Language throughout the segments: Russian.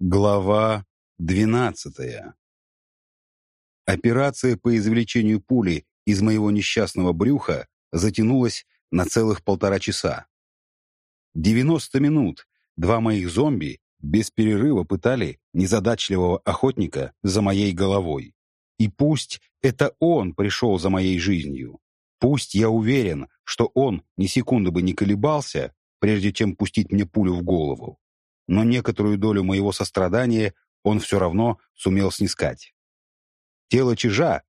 Глава двенадцатая. Операция по извлечению пули из моего несчастного брюха затянулась на целых полтора часа. Девяносто минут два моих зомби без перерыва пытали незадачливого охотника за моей головой. И пусть это он пришел за моей жизнью, пусть я уверен, что он ни секунды бы не колебался, прежде чем пустить мне пулю в голову, но некоторую долю моего сострадания он все равно сумел снискать. Тело чижа,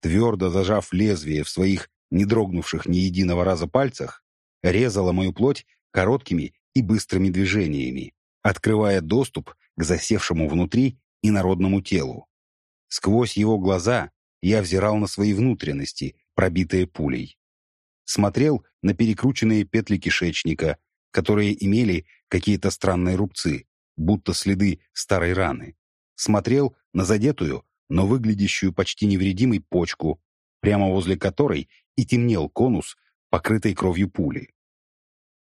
твердо зажав лезвие в своих не дрогнувших ни единого раза пальцах, резало мою плоть короткими и быстрыми движениями, открывая доступ к засевшему внутри инородному телу. Сквозь его глаза я взирал на свои внутренности, пробитые пулей. Смотрел на перекрученные петли кишечника, которые имели какие-то странные рубцы, будто следы старой раны. Смотрел на задетую, но выглядящую почти невредимой почку, прямо возле которой и темнел конус, покрытый кровью пули.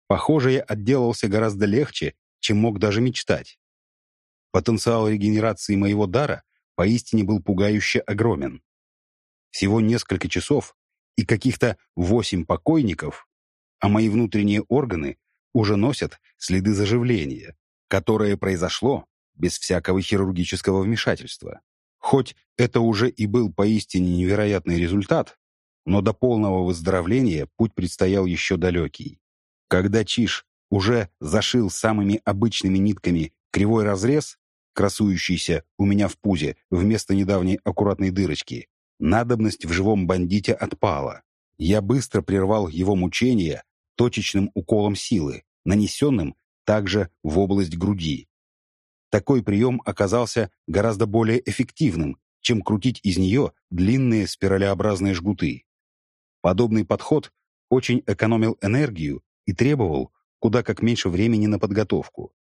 Похоже, я отделался гораздо легче, чем мог даже мечтать. Потенциал регенерации моего дара поистине был пугающе огромен. Всего несколько часов и каких-то восемь покойников, а мои внутренние органы уже носят следы заживления, которое произошло без всякого хирургического вмешательства. Хоть это уже и был поистине невероятный результат, но до полного выздоровления путь предстоял еще далекий. Когда Чиш уже зашил самыми обычными нитками кривой разрез, красующийся у меня в пузе вместо недавней аккуратной дырочки, надобность в живом бандите отпала. Я быстро прервал его мучения точечным уколом силы, нанесенным также в область груди. Такой прием оказался гораздо более эффективным, чем крутить из нее длинные спиралеобразные жгуты. Подобный подход очень экономил энергию и требовал куда как меньше времени на подготовку.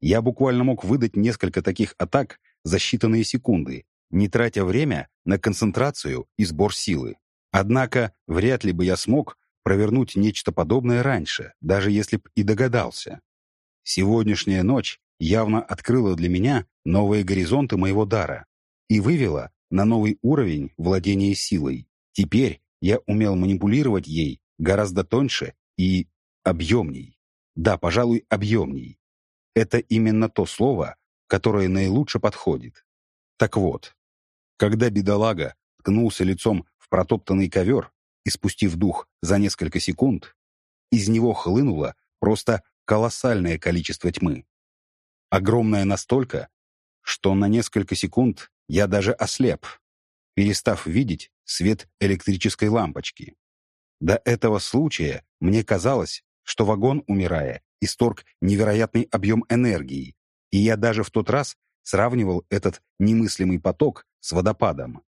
Я буквально мог выдать несколько таких атак за считанные секунды, не тратя время на концентрацию и сбор силы. Однако вряд ли бы я смог провернуть нечто подобное раньше, даже если б и догадался. Сегодняшняя ночь явно открыла для меня новые горизонты моего дара и вывела на новый уровень владения силой. Теперь я умел манипулировать ей гораздо тоньше и объемней. Да, пожалуй, объемней. Это именно то слово, которое наилучше подходит. Так вот, когда бедолага ткнулся лицом в протоптанный ковер, и спустив дух за несколько секунд, из него хлынуло просто колоссальное количество тьмы. Огромное настолько, что на несколько секунд я даже ослеп, перестав видеть свет электрической лампочки. До этого случая мне казалось, что вагон, умирая, исторг невероятный объем энергии, и я даже в тот раз сравнивал этот немыслимый поток с водопадом.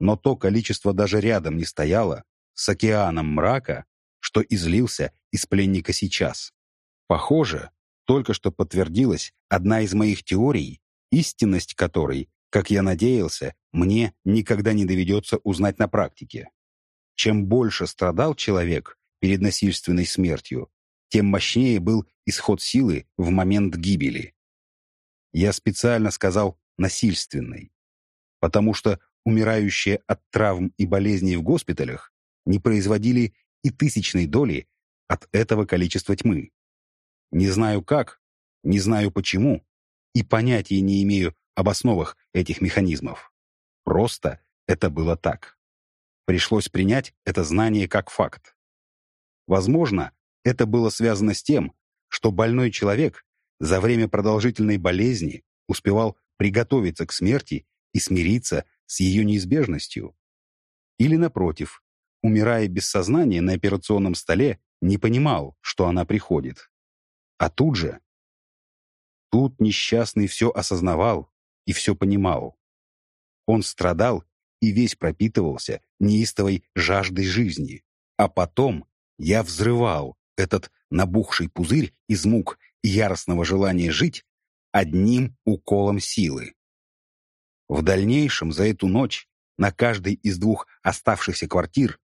Но то количество даже рядом не стояло с океаном мрака, что излился из пленника сейчас. Похоже, только что подтвердилась одна из моих теорий, истинность которой, как я надеялся, мне никогда не доведется узнать на практике. Чем больше страдал человек перед насильственной смертью, тем мощнее был исход силы в момент гибели. Я специально сказал «насильственной», потому что умирающие от травм и болезней в госпиталях не производили и тысячной доли от этого количества тьмы. Не знаю как, не знаю почему, и понятия не имею об основах этих механизмов. Просто это было так. Пришлось принять это знание как факт. Возможно, это было связано с тем, что больной человек за время продолжительной болезни успевал приготовиться к смерти и смириться с ее неизбежностью. Или, напротив, умирая без сознания на операционном столе, не понимал, что она приходит. А тут же... Тут несчастный все осознавал и все понимал. Он страдал и весь пропитывался неистовой жаждой жизни. А потом я взрывал этот набухший пузырь из мук яростного желания жить одним уколом силы. В дальнейшем за эту ночь на каждой из двух оставшихся квартир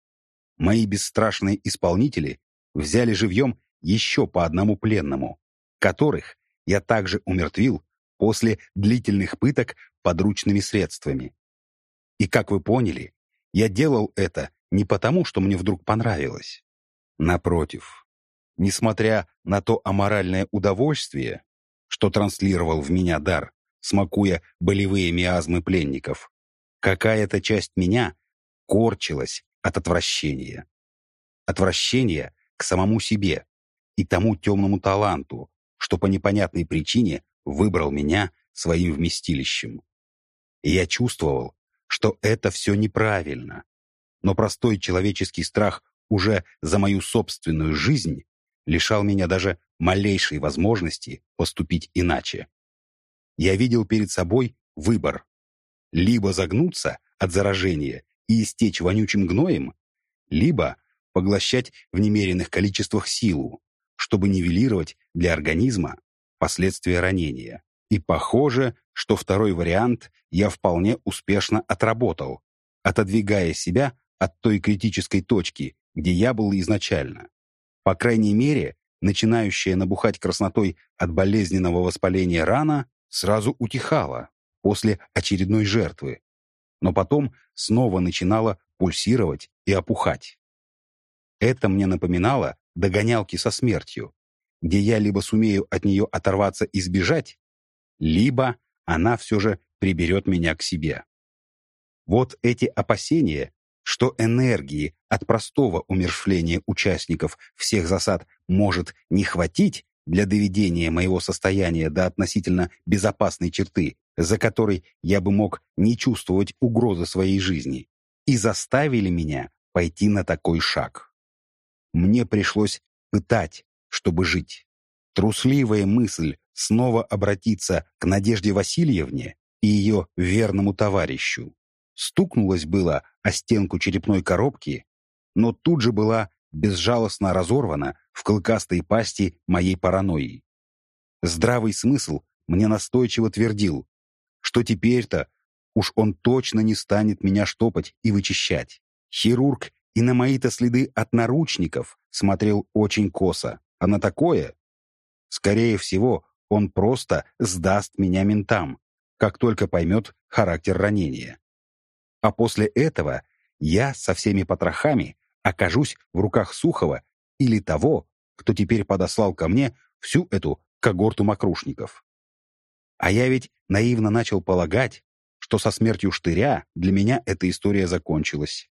мои бесстрашные исполнители взяли живьем еще по одному пленному, которых я также умертвил после длительных пыток подручными средствами. И, как вы поняли, я делал это не потому, что мне вдруг понравилось. Напротив, несмотря на то аморальное удовольствие, что транслировал в меня дар, смакуя болевые миазмы пленников, какая-то часть меня корчилась от отвращения. Отвращение к самому себе и тому темному таланту, что по непонятной причине выбрал меня своим вместилищем. И я чувствовал, что это все неправильно, но простой человеческий страх уже за мою собственную жизнь лишал меня даже малейшей возможности поступить иначе. Я видел перед собой выбор. Либо загнуться от заражения и истечь вонючим гноем, либо поглощать в немеренных количествах силу, чтобы нивелировать для организма последствия ранения. И похоже, что второй вариант я вполне успешно отработал, отодвигая себя от той критической точки, где я был изначально. По крайней мере, начинающая набухать краснотой от болезненного воспаления рана сразу утихала после очередной жертвы, но потом снова начинала пульсировать и опухать. Это мне напоминало догонялки со смертью, где я либо сумею от нее оторваться и сбежать, либо она все же приберет меня к себе. Вот эти опасения, что энергии от простого умершвления участников всех засад может не хватить для доведения моего состояния до относительно безопасной черты, за которой я бы мог не чувствовать угрозы своей жизни, и заставили меня пойти на такой шаг. Мне пришлось пытать, чтобы жить. Трусливая мысль снова обратиться к Надежде Васильевне и ее верному товарищу. Стукнулась было о стенку черепной коробки, но тут же была безжалостно разорвана в клыкастой пасти моей паранойи. Здравый смысл мне настойчиво твердил, что теперь-то уж он точно не станет меня штопать и вычищать. Хирург и на мои-то следы от наручников смотрел очень косо, а на такое, скорее всего, он просто сдаст меня ментам, как только поймет характер ранения. А после этого я со всеми потрохами окажусь в руках Сухова или того, кто теперь подослал ко мне всю эту когорту мокрушников. А я ведь наивно начал полагать, что со смертью Штыря для меня эта история закончилась.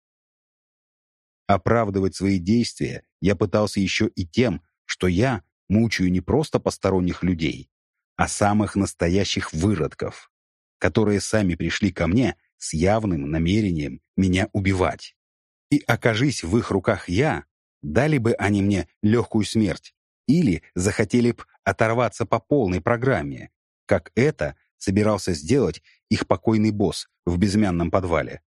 Оправдывать свои действия я пытался еще и тем, что я мучаю не просто посторонних людей, а самых настоящих выродков, которые сами пришли ко мне с явным намерением меня убивать. И окажись в их руках я, дали бы они мне легкую смерть или захотели б оторваться по полной программе, как это собирался сделать их покойный босс в безымянном подвале.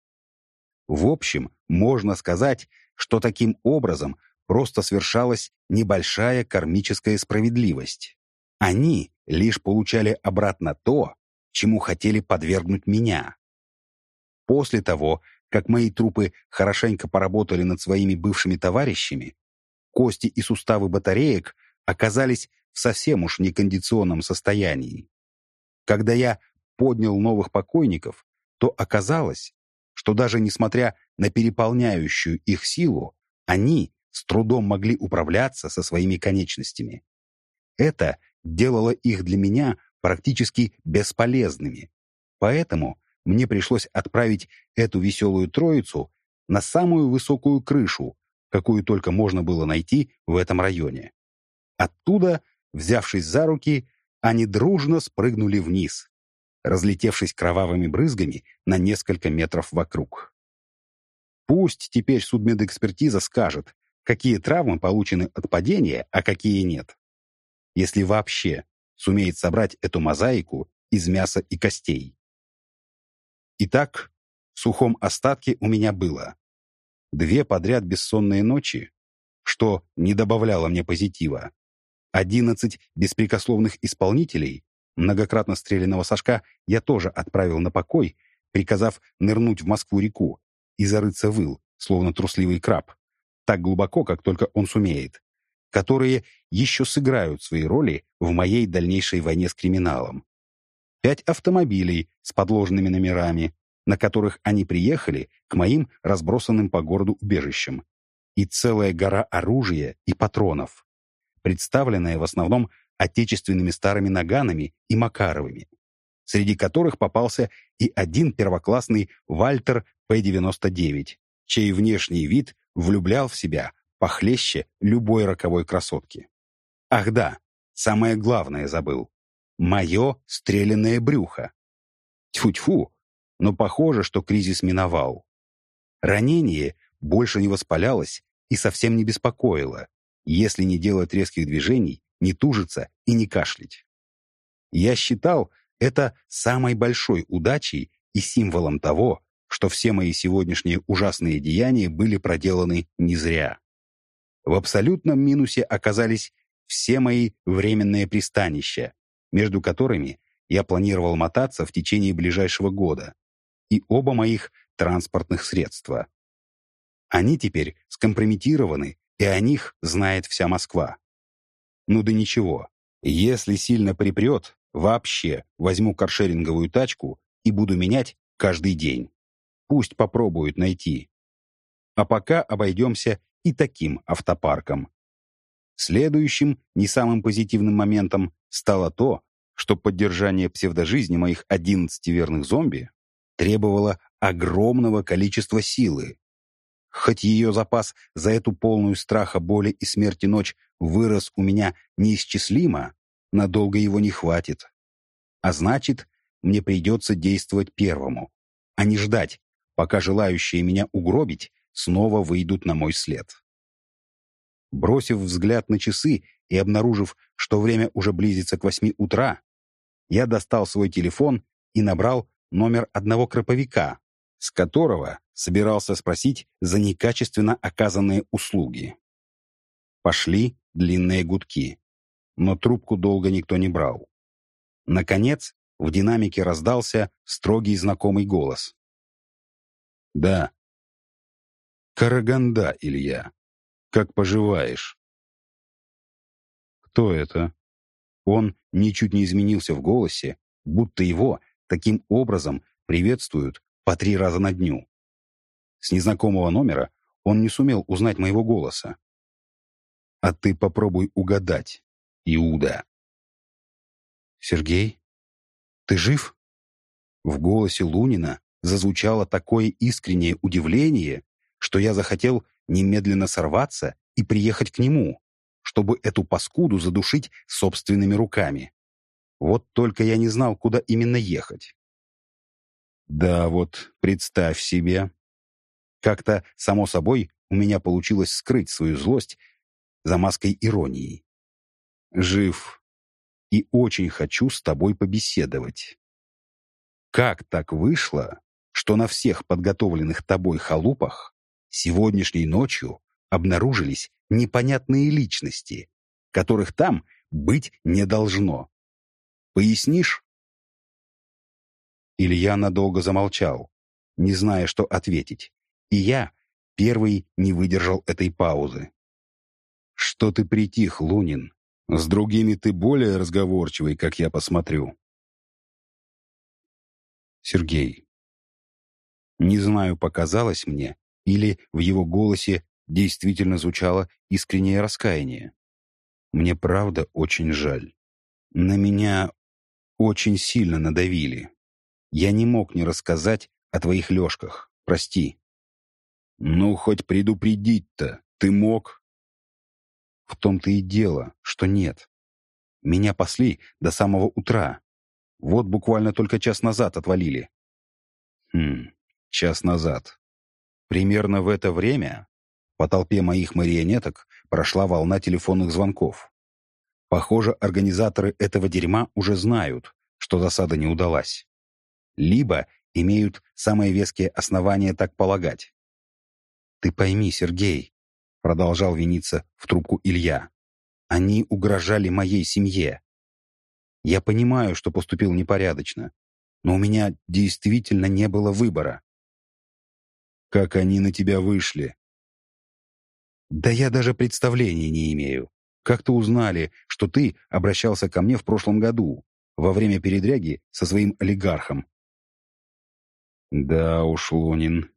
В общем, можно сказать, что таким образом просто свершалась небольшая кармическая справедливость. Они лишь получали обратно то, чему хотели подвергнуть меня. После того, как мои трупы хорошенько поработали над своими бывшими товарищами, кости и суставы батареек оказались в совсем уж некондиционном состоянии. Когда я поднял новых покойников, то оказалось, что даже несмотря на переполняющую их силу, они с трудом могли управляться со своими конечностями. Это делало их для меня практически бесполезными. Поэтому мне пришлось отправить эту веселую троицу на самую высокую крышу, какую только можно было найти в этом районе. Оттуда, взявшись за руки, они дружно спрыгнули вниз, разлетевшись кровавыми брызгами на несколько метров вокруг. Пусть теперь судмедэкспертиза скажет, какие травмы получены от падения, а какие нет. Если вообще сумеет собрать эту мозаику из мяса и костей. Итак, в сухом остатке у меня было две подряд бессонные ночи, что не добавляло мне позитива, одиннадцать беспрекословных исполнителей, многократно стрелянного Сашка я тоже отправил на покой, приказав нырнуть в Москву-реку и зарыться в ил, словно трусливый краб, так глубоко, как только он сумеет, которые еще сыграют свои роли в моей дальнейшей войне с криминалом. пять автомобилей с подложными номерами, на которых они приехали к моим разбросанным по городу убежищам, и целая гора оружия и патронов, представленная в основном отечественными старыми наганами и Макаровыми, среди которых попался и один первоклассный Вальтер П-99, чей внешний вид влюблял в себя похлеще любой роковой красотки. Ах да, самое главное забыл. Мое стрелянное брюхо. Тьфу-тьфу, но похоже, что кризис миновал. Ранение больше не воспалялось и совсем не беспокоило, если не делать резких движений, не тужиться и не кашлять. Я считал это самой большой удачей и символом того, что все мои сегодняшние ужасные деяния были проделаны не зря. В абсолютном минусе оказались все мои временные пристанища, между которыми я планировал мотаться в течение ближайшего года, и оба моих транспортных средства. Они теперь скомпрометированы, и о них знает вся Москва. Ну да ничего, если сильно припрет, вообще возьму каршеринговую тачку и буду менять каждый день. Пусть попробуют найти. А пока обойдемся и таким автопарком. Следующим, не самым позитивным моментом стало то, что поддержание псевдожизни моих 11 верных зомби требовало огромного количества силы. Хоть ее запас за эту полную страха, боли и смерти ночь вырос у меня неисчислимо, надолго его не хватит. А значит, мне придется действовать первому, а не ждать, пока желающие меня угробить снова выйдут на мой след. Бросив взгляд на часы и обнаружив, что время уже близится к восьми утра, я достал свой телефон и набрал номер одного краповика, с которого собирался спросить за некачественно оказанные услуги. Пошли длинные гудки, но трубку долго никто не брал. Наконец, в динамике раздался строгий знакомый голос. «Да». «Караганда, Илья. Как поживаешь?» «Кто это?» Он ничуть не изменился в голосе, будто его таким образом приветствуют по три раза на дню. С незнакомого номера он не сумел узнать моего голоса. «А ты попробуй угадать, Иуда». «Сергей, ты жив?» В голосе Лунина зазвучало такое искреннее удивление, что я захотел немедленно сорваться и приехать к нему, чтобы эту паскуду задушить собственными руками. Вот только я не знал, куда именно ехать. Да вот, представь себе. Как-то, само собой, у меня получилось скрыть свою злость за маской иронии. Жив. И очень хочу с тобой побеседовать. Как так вышло, что на всех подготовленных тобой халупах сегодняшней ночью обнаружились непонятные личности, которых там быть не должно? Пояснишь?» Илья надолго замолчал, не зная, что ответить. И я первый не выдержал этой паузы. «Что ты притих, Лунин? С другими ты более разговорчивый, как я посмотрю». Сергей. Не знаю, показалось мне, или в его голосе действительно звучало искреннее раскаяние. Мне правда очень жаль. На меня очень сильно надавили. Я не мог не рассказать о твоих лёжках. Прости. Ну, хоть предупредить-то ты мог? В том-то и дело, что нет. Меня пасли до самого утра. Вот буквально только час назад отвалили. Хм, час назад. Примерно в это время по толпе моих марионеток прошла волна телефонных звонков. Похоже, организаторы этого дерьма уже знают, что засада не удалась. Либо имеют самые веские основания так полагать. «Ты пойми, Сергей», — продолжал виниться в трубку Илья, «они угрожали моей семье. Я понимаю, что поступил непорядочно, но у меня действительно не было выбора». «Как они на тебя вышли?» «Да я даже представления не имею. Как-то узнали, что ты обращался ко мне в прошлом году, во время передряги со своим олигархом. Да уж, Лунин,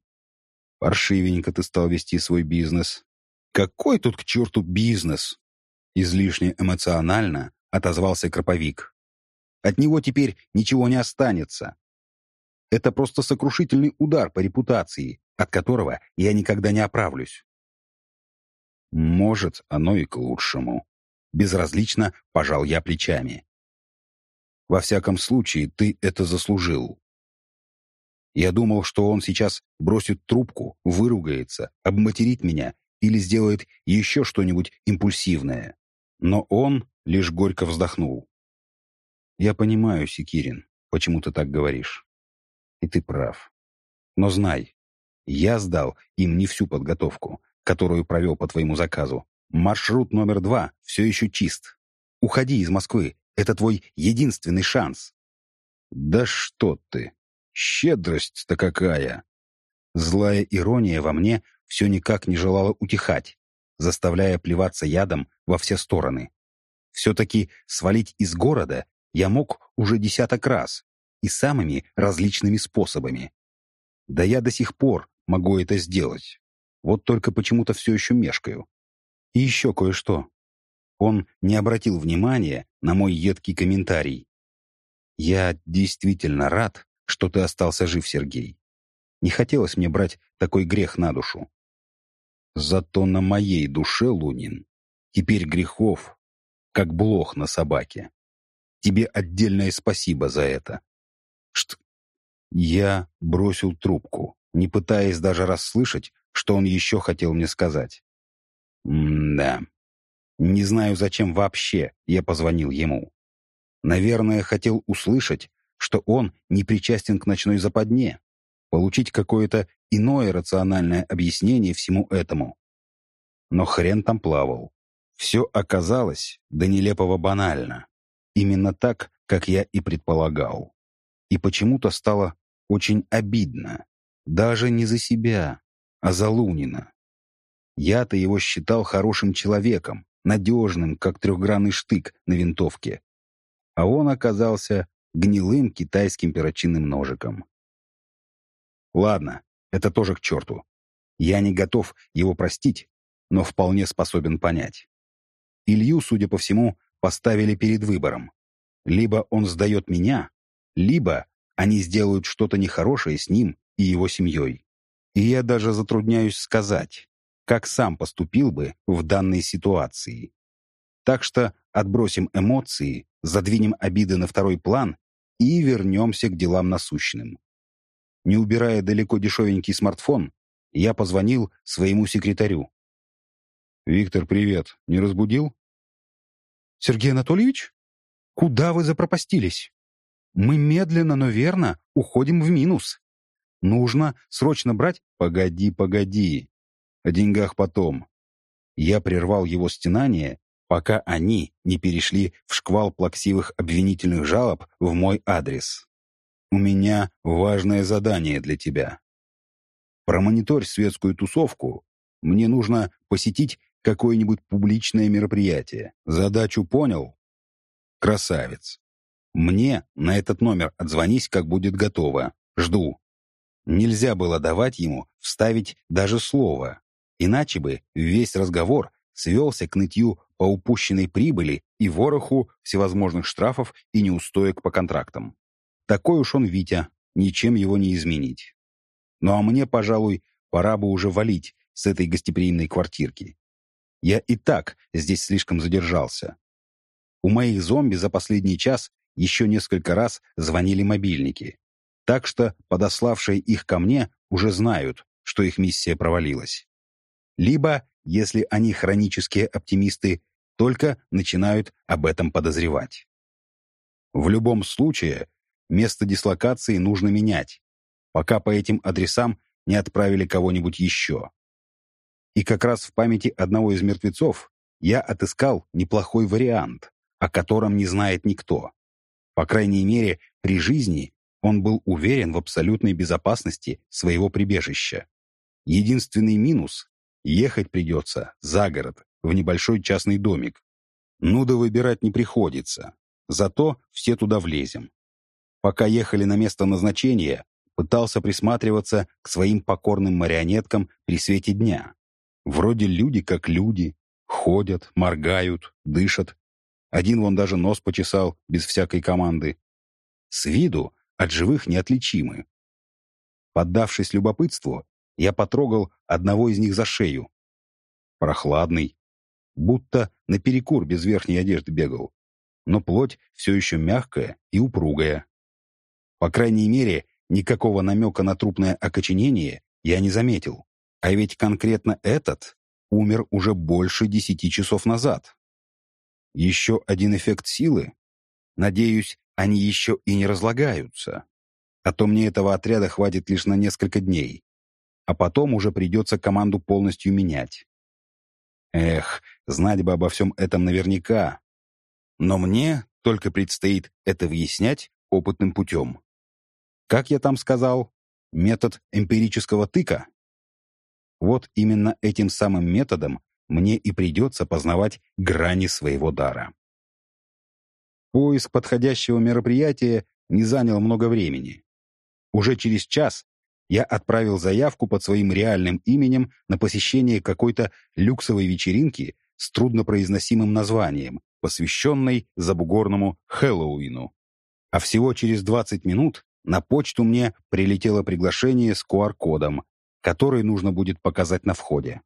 паршивенько ты стал вести свой бизнес. Какой тут к черту бизнес? Излишне эмоционально отозвался Кроповик. От него теперь ничего не останется. Это просто сокрушительный удар по репутации, от которого я никогда не оправлюсь. Может, оно и к лучшему. Безразлично пожал я плечами. Во всяком случае, ты это заслужил. Я думал, что он сейчас бросит трубку, выругается, обматерит меня или сделает еще что-нибудь импульсивное. Но он лишь горько вздохнул. «Я понимаю, Секирин, почему ты так говоришь. И ты прав. Но знай, я сдал им не всю подготовку, которую провел по твоему заказу. Маршрут номер два все еще чист. Уходи из Москвы, это твой единственный шанс». «Да что ты! Щедрость-то какая!» Злая ирония во мне все никак не желала утихать, заставляя плеваться ядом во все стороны. Все-таки свалить из города я мог уже десяток раз и самыми различными способами. Да я до сих пор могу это сделать. Вот только почему-то все еще мешкаю. И еще кое-что. Он не обратил внимания на мой едкий комментарий. «Я действительно рад, что ты остался жив, Сергей. Не хотелось мне брать такой грех на душу. Зато на моей душе, Лунин, теперь грехов, как блох на собаке. Тебе отдельное спасибо за это. Шт... Я бросил трубку, не пытаясь даже расслышать, что он еще хотел мне сказать. М-да. Не знаю, зачем вообще я позвонил ему. Наверное, хотел услышать, что он не причастен к ночной западне, получить какое-то иное рациональное объяснение всему этому. Но хрен там плавал. Все оказалось до нелепого банально. Именно так, как я и предполагал. И почему-то стало очень обидно. Даже не за себя, а за Лунина. Я-то его считал хорошим человеком, надежным, как трехгранный штык на винтовке. А он оказался гнилым китайским перочинным ножиком. Ладно, это тоже к черту. Я не готов его простить, но вполне способен понять. Илью, судя по всему, поставили перед выбором. Либо он сдает меня, либо они сделают что-то нехорошее с ним и его семьей. И я даже затрудняюсь сказать, как сам поступил бы в данной ситуации. Так что отбросим эмоции, задвинем обиды на второй план и вернемся к делам насущным. Не убирая далеко дешевенький смартфон, я позвонил своему секретарю. «Виктор, привет. Не разбудил?» «Сергей Анатольевич? Куда вы запропастились? Мы медленно, но верно уходим в минус. Нужно срочно брать...» «Погоди, погоди. О деньгах потом». Я прервал его стенание, пока они не перешли в шквал плаксивых обвинительных жалоб в мой адрес. «У меня важное задание для тебя. Промониторь светскую тусовку. Мне нужно посетить какое-нибудь публичное мероприятие. Задачу понял? Красавец. Мне на этот номер отзвонись, как будет готово. Жду. Нельзя было давать ему вставить даже слово, иначе бы весь разговор свелся к нытью по упущенной прибыли и вороху всевозможных штрафов и неустоек по контрактам. Такой уж он Витя, ничем его не изменить. Ну а мне, пожалуй, пора бы уже валить с этой гостеприимной квартирки. Я и так здесь слишком задержался. У моих зомби за последний час еще несколько раз звонили мобильники. Так что подославшие их ко мне уже знают, что их миссия провалилась. Либо, если они хронические оптимисты, только начинают об этом подозревать. В любом случае, место дислокации нужно менять, пока по этим адресам не отправили кого-нибудь еще. И как раз в памяти одного из мертвецов я отыскал неплохой вариант, о котором не знает никто. По крайней мере, при жизни он был уверен в абсолютной безопасности своего прибежища. Единственный минус — ехать придется за город, в небольшой частный домик. Ну выбирать не приходится. Зато все туда влезем. Пока ехали на место назначения, пытался присматриваться к своим покорным марионеткам при свете дня. Вроде люди как люди, ходят, моргают, дышат. Один вон даже нос почесал, без всякой команды. С виду от живых неотличимы. Поддавшись любопытству, я потрогал одного из них за шею. Прохладный, будто наперекур без верхней одежды бегал, но плоть все еще мягкая и упругая. По крайней мере, никакого намека на трупное окоченение я не заметил. А ведь конкретно этот умер уже больше десяти часов назад. Еще один эффект силы? Надеюсь, они еще и не разлагаются. А то мне этого отряда хватит лишь на несколько дней. А потом уже придется команду полностью менять. Эх, знать бы обо всем этом наверняка. Но мне только предстоит это выяснять опытным путем. Как я там сказал? Метод эмпирического тыка? Вот именно этим самым методом мне и придется познавать грани своего дара. Поиск подходящего мероприятия не занял много времени. Уже через час я отправил заявку под своим реальным именем на посещение какой-то люксовой вечеринки с труднопроизносимым названием, посвященной забугорному Хэллоуину. А всего через 20 минут на почту мне прилетело приглашение с QR-кодом, который нужно будет показать на входе.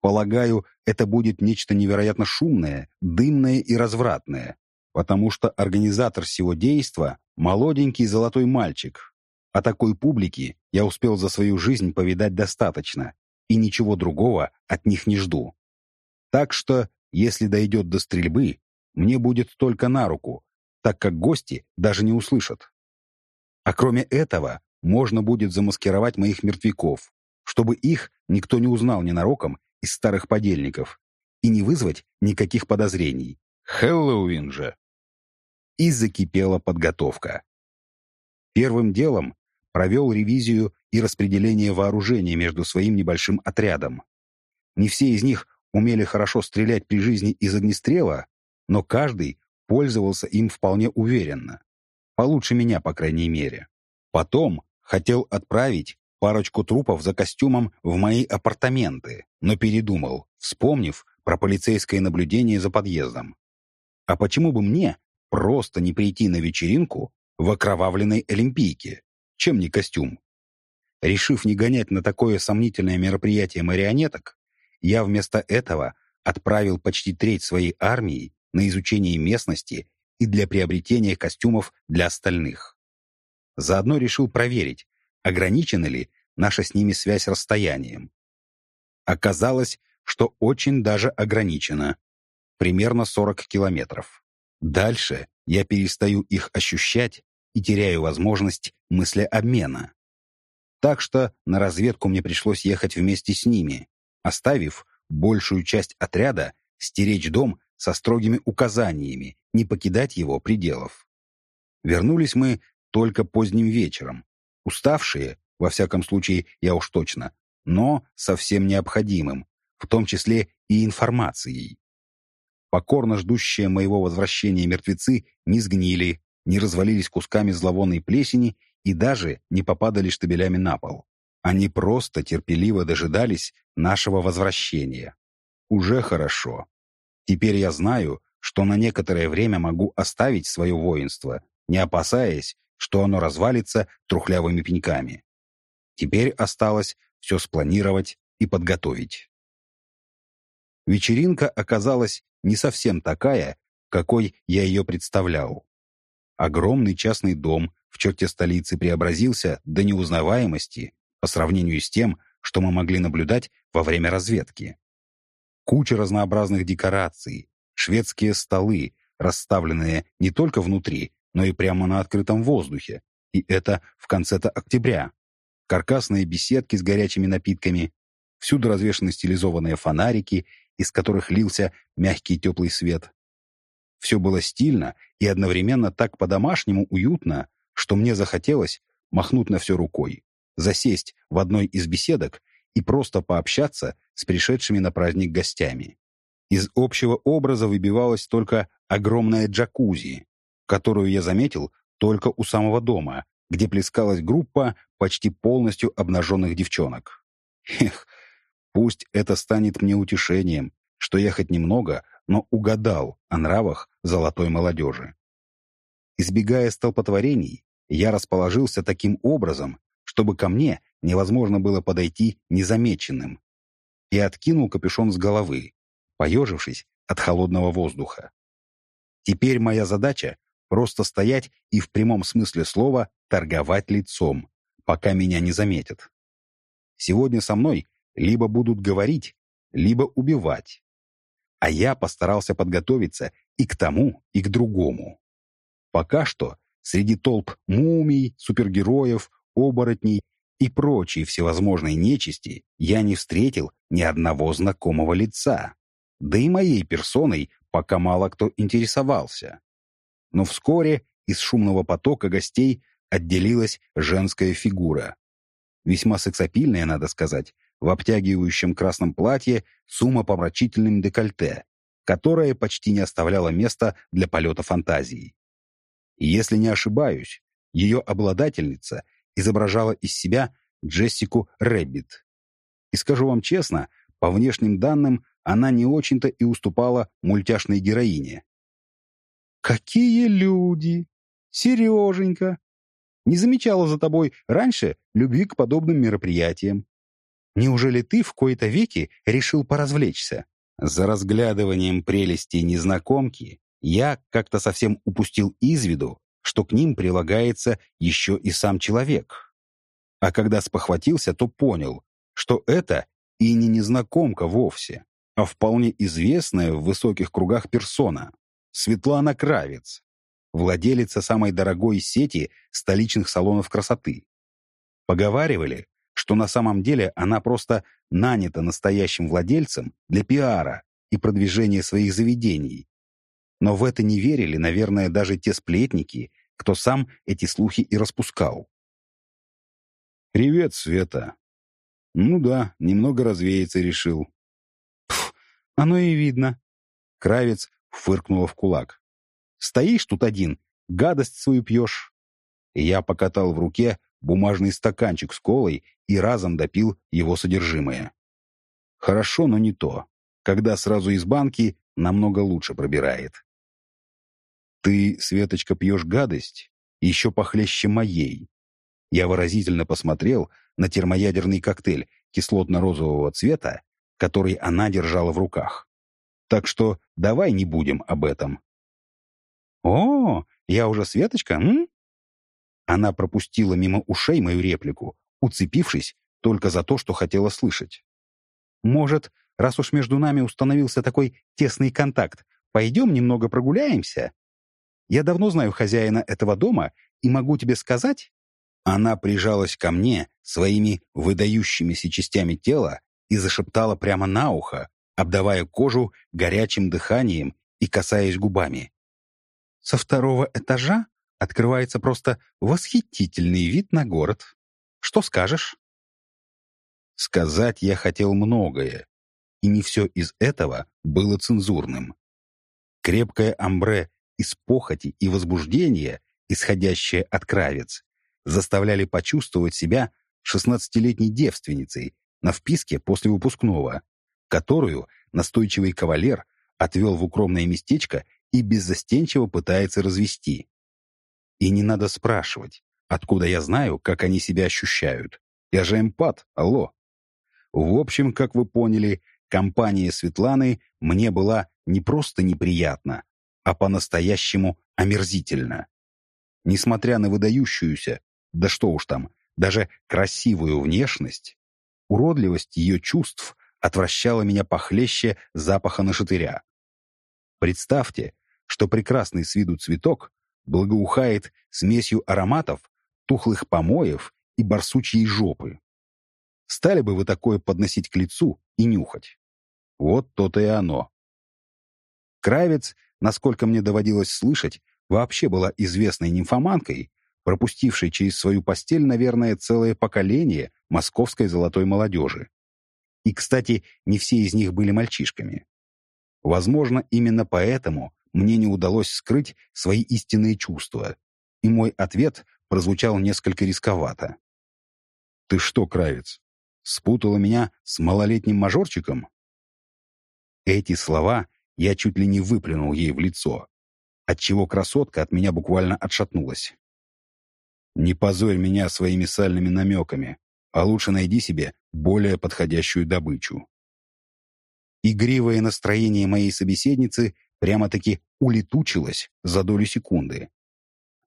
Полагаю, это будет нечто невероятно шумное, дымное и развратное, потому что организатор всего действа — молоденький золотой мальчик. А такой публики я успел за свою жизнь повидать достаточно, и ничего другого от них не жду. Так что, если дойдет до стрельбы, мне будет только на руку, так как гости даже не услышат. А кроме этого, можно будет замаскировать моих мертвяков, чтобы их никто не узнал ненароком из старых подельников и не вызвать никаких подозрений. Хэллоуин же! И закипела подготовка. Первым делом провел ревизию и распределение вооружения между своим небольшим отрядом. Не все из них умели хорошо стрелять при жизни из огнестрела, но каждый пользовался им вполне уверенно. Получше меня, по крайней мере. Потом хотел отправить парочку трупов за костюмом в мои апартаменты, но передумал, вспомнив про полицейское наблюдение за подъездом. А почему бы мне просто не прийти на вечеринку в окровавленной олимпийке? Чем не костюм? Решив не гонять на такое сомнительное мероприятие марионеток, я вместо этого отправил почти треть своей армии на изучение местности и для приобретения костюмов для остальных. Заодно решил проверить, ограничена ли наша с ними связь расстоянием. Оказалось, что очень даже ограничена. Примерно 40 километров. Дальше я перестаю их ощущать и теряю возможность мыслеобмена. Так что на разведку мне пришлось ехать вместе с ними, оставив большую часть отряда стеречь дом со строгими указаниями не покидать его пределов. Вернулись мы только поздним вечером, уставшие, во всяком случае, я уж точно, но совсем необходимым, в том числе и информацией. Покорно ждущие моего возвращения мертвецы не сгнили, не развалились кусками зловонной плесени и даже не попадали штабелями на пол. Они просто терпеливо дожидались нашего возвращения. Уже хорошо. Теперь я знаю, что на некоторое время могу оставить свое воинство, не опасаясь, что оно развалится трухлявыми пеньками. Теперь осталось все спланировать и подготовить. Вечеринка оказалась не совсем такая, какой я ее представлял. Огромный частный дом в черте столицы преобразился до неузнаваемости по сравнению с тем, что мы могли наблюдать во время разведки. Куча разнообразных декораций, шведские столы, расставленные не только внутри, но и прямо на открытом воздухе. И это в конце-то октября. Каркасные беседки с горячими напитками, всюду развешаны стилизованные фонарики, из которых лился мягкий теплый свет. Все было стильно и одновременно так по-домашнему уютно, что мне захотелось махнуть на все рукой, засесть в одной из беседок и просто пообщаться с пришедшими на праздник гостями. Из общего образа выбивалась только огромная джакузи, которую я заметил только у самого дома, где плескалась группа почти полностью обнаженных девчонок. Эх, пусть это станет мне утешением, что я хоть немного, но угадал о нравах золотой молодежи. Избегая столпотворений, я расположился таким образом, чтобы ко мне невозможно было подойти незамеченным, и откинул капюшон с головы, поежившись от холодного воздуха. Теперь моя задача — просто стоять и в прямом смысле слова торговать лицом, пока меня не заметят. Сегодня со мной либо будут говорить, либо убивать. А я постарался подготовиться и к тому, и к другому. Пока что среди толп мумий, супергероев, оборотней и прочей всевозможной нечисти я не встретил ни одного знакомого лица. Да и моей персоной пока мало кто интересовался. Но вскоре из шумного потока гостей отделилась женская фигура. Весьма сексапильная, надо сказать, в обтягивающем красном платье с умопомрачительным декольте, которое почти не оставляло места для полета фантазии. Если не ошибаюсь, ее обладательница изображала из себя Джессику Рэббит. И скажу вам честно, по внешним данным, она не очень-то и уступала мультяшной героине. «Какие люди! Сереженька! Не замечала за тобой раньше любви к подобным мероприятиям. Неужели ты в кои-то веки решил поразвлечься?» За разглядыванием прелестей незнакомки я как-то совсем упустил из виду, что к ним прилагается еще и сам человек. А когда спохватился, то понял, что это и не незнакомка вовсе, а вполне известная в высоких кругах персона — Светлана Кравец, владелица самой дорогой сети столичных салонов красоты. Поговаривали, что на самом деле она просто нанята настоящим владельцем для пиара и продвижения своих заведений. Но в это не верили, наверное, даже те сплетники, кто сам эти слухи и распускал. «Привет, Света!» «Ну да, немного развеяться решил». «Пф, оно и видно!» Кравец фыркнула в кулак. «Стоишь тут один, гадость свою пьешь!» Я покатал в руке бумажный стаканчик с колой и разом допил его содержимое. Хорошо, но не то. Когда сразу из банки, намного лучше пробирает. Ты, Светочка, пьешь гадость, еще похлеще моей. Я выразительно посмотрел на термоядерный коктейль кислотно-розового цвета, который она держала в руках. Так что давай не будем об этом. «О, я уже Светочка, м?» Она пропустила мимо ушей мою реплику, уцепившись только за то, что хотела слышать. «Может, раз уж между нами установился такой тесный контакт, пойдем немного прогуляемся? Я давно знаю хозяина этого дома и могу тебе сказать...» Она прижалась ко мне своими выдающимися частями тела и зашептала прямо на ухо, обдавая кожу горячим дыханием и касаясь губами. «Со второго этажа открывается просто восхитительный вид на город. Что скажешь?» Сказать я хотел многое, и не все из этого было цензурным. Крепкое амбре из похоти и возбуждения, исходящее от кравец, заставляли почувствовать себя шестнадцатилетней девственницей на вписке после выпускного, которую настойчивый кавалер отвел в укромное местечко и беззастенчиво пытается развести. И не надо спрашивать, откуда я знаю, как они себя ощущают. Я же эмпат, алло. В общем, как вы поняли, компания Светланы мне была не просто неприятна, а по-настоящему омерзительна. Несмотря на выдающуюся, да что уж там, даже красивую внешность, уродливость ее чувств отвращала меня похлеще запаха нашатыря. Представьте, что прекрасный с виду цветок благоухает смесью ароматов, тухлых помоев и барсучьей жопы. Стали бы вы такое подносить к лицу и нюхать? Вот то-то и оно. Кравец, насколько мне доводилось слышать, вообще была известной нимфоманкой, пропустившей через свою постель, наверное, целое поколение московской золотой молодежи. И, кстати, не все из них были мальчишками. Возможно, именно поэтому мне не удалось скрыть свои истинные чувства, и мой ответ прозвучал несколько рисковато. «Ты что, Кравец, спутала меня с малолетним мажорчиком?» Эти слова я чуть ли не выплюнул ей в лицо, отчего красотка от меня буквально отшатнулась. «Не позорь меня своими сальными намеками, а лучше найди себе более подходящую добычу». Игривое настроение моей собеседницы прямо-таки улетучилось за долю секунды.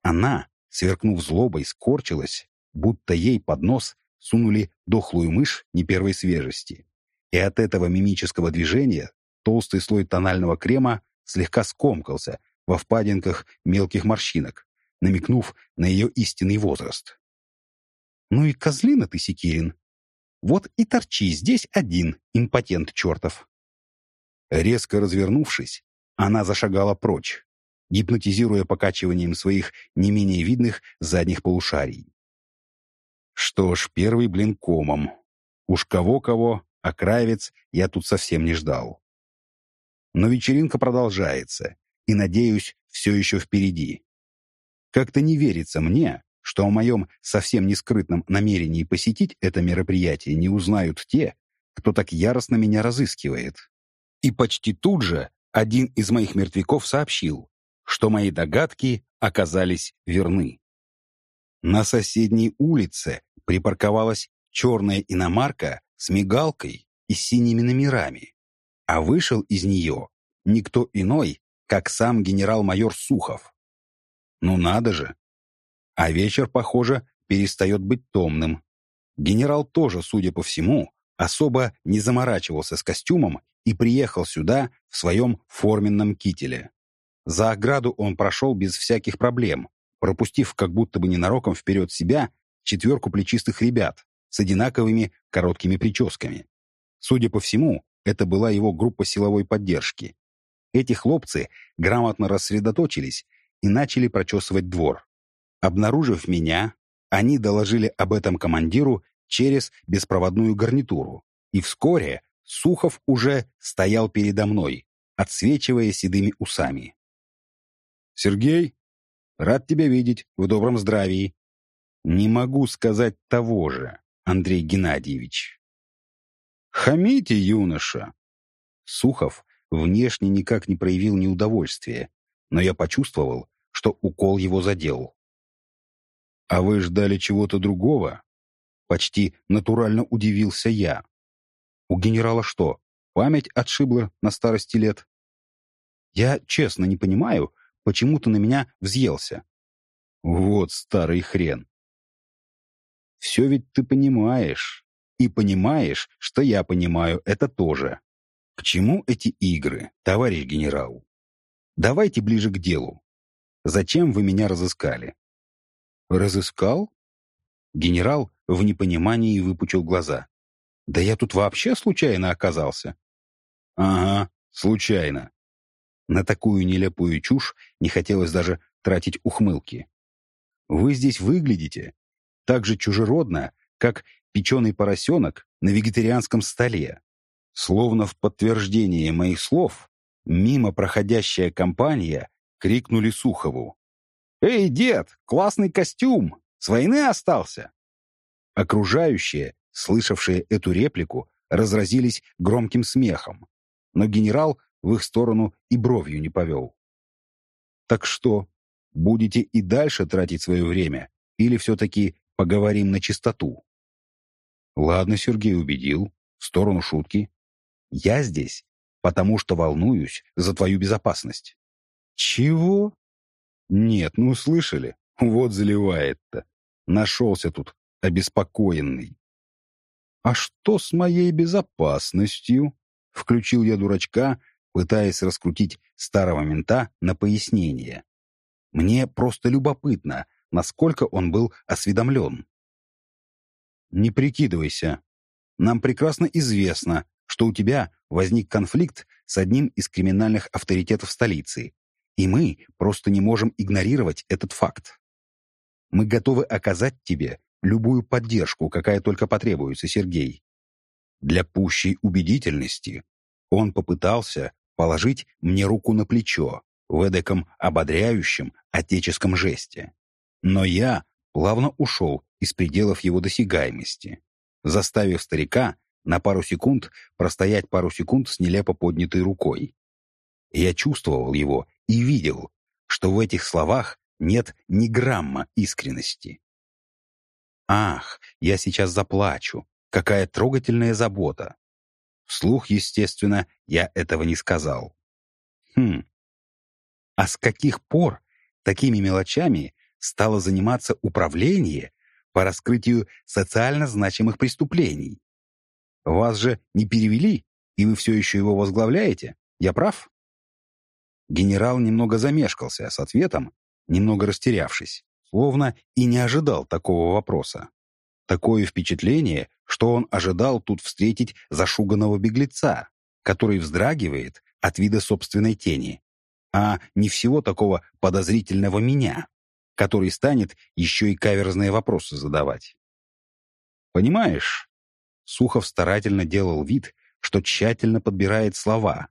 Она, сверкнув злобой, скорчилась, будто ей под нос сунули дохлую мышь не первой свежести. И от этого мимического движения толстый слой тонального крема слегка скомкался во впадинках мелких морщинок, намекнув на ее истинный возраст. «Ну и козлина ты, Секирин! Вот и торчи здесь один, импотент чертов!» Резко развернувшись, она зашагала прочь, гипнотизируя покачиванием своих не менее видных задних полушарий. Что ж, первый блин комом. Уж кого-кого, а Кравец я тут совсем не ждал. Но вечеринка продолжается, и, надеюсь, все еще впереди. Как-то не верится мне, что о моем совсем не скрытном намерении посетить это мероприятие не узнают те, кто так яростно меня разыскивает. И почти тут же один из моих мертвяков сообщил, что мои догадки оказались верны. На соседней улице припарковалась черная иномарка с мигалкой и синими номерами, а вышел из нее никто иной, как сам генерал-майор Сухов. Ну надо же! А вечер, похоже, перестает быть томным. Генерал тоже, судя по всему, особо не заморачивался с костюмом и приехал сюда в своем форменном кителе. За ограду он прошел без всяких проблем, пропустив как будто бы ненароком вперед себя четверку плечистых ребят с одинаковыми короткими прическами. Судя по всему, это была его группа силовой поддержки. Эти хлопцы грамотно рассредоточились и начали прочесывать двор. Обнаружив меня, они доложили об этом командиру через беспроводную гарнитуру, и вскоре Сухов уже стоял передо мной, отсвечивая седыми усами. «Сергей, рад тебя видеть в добром здравии». «Не могу сказать того же, Андрей Геннадьевич». «Хамите, юноша!» Сухов внешне никак не проявил неудовольствия, но я почувствовал, что укол его задел. «А вы ждали чего-то другого?» Почти натурально удивился я. «У генерала что, память отшибла на старости лет?» «Я честно не понимаю, почему ты на меня взъелся». «Вот старый хрен!» «Все ведь ты понимаешь, и понимаешь, что я понимаю это тоже. К чему эти игры, товарищ генерал? Давайте ближе к делу. Зачем вы меня разыскали? Разыскал? Генерал в непонимании выпучил глаза. Да я тут вообще случайно оказался. Ага, случайно. На такую нелепую чушь не хотелось даже тратить ухмылки. Вы здесь выглядите так же чужеродно, как печеный поросенок на вегетарианском столе. Словно в подтверждение моих слов, мимо проходящая компания крикнули Сухову. «Эй, дед, классный костюм! С войны остался?» Окружающие, слышавшие эту реплику, разразились громким смехом, но генерал в их сторону и бровью не повел. «Так что, будете и дальше тратить свое время, или все-таки поговорим на чистоту?» «Ладно, Сергей убедил. В сторону шутки. Я здесь, потому что волнуюсь за твою безопасность». «Чего?» «Нет, ну слышали? Вот заливает-то. Нашелся тут обеспокоенный». «А что с моей безопасностью?» Включил я дурачка, пытаясь раскрутить старого мента на пояснение. Мне просто любопытно, насколько он был осведомлен. «Не прикидывайся. Нам прекрасно известно, что у тебя возник конфликт с одним из криминальных авторитетов столицы, и мы просто не можем игнорировать этот факт. Мы готовы оказать тебе любую поддержку, какая только потребуется, Сергей. Для пущей убедительности он попытался положить мне руку на плечо, в эдаком ободряющем отеческом жесте. Но я плавно ушел из пределов его досягаемости, заставив старика на пару секунд простоять пару секунд с нелепо поднятой рукой. Я чувствовал его и видел, что в этих словах нет ни грамма искренности. Ах, я сейчас заплачу. Какая трогательная забота. Вслух, естественно, я этого не сказал. Хм. А с каких пор такими мелочами стало заниматься управление по раскрытию социально значимых преступлений? Вас же не перевели, и вы все еще его возглавляете? Я прав? Генерал немного замешкался с ответом, немного растерявшись, словно и не ожидал такого вопроса. Такое впечатление, что он ожидал тут встретить зашуганного беглеца, который вздрагивает от вида собственной тени, а не всего такого подозрительного меня, который станет еще и каверзные вопросы задавать. Понимаешь, Сухов старательно делал вид, что тщательно подбирает слова,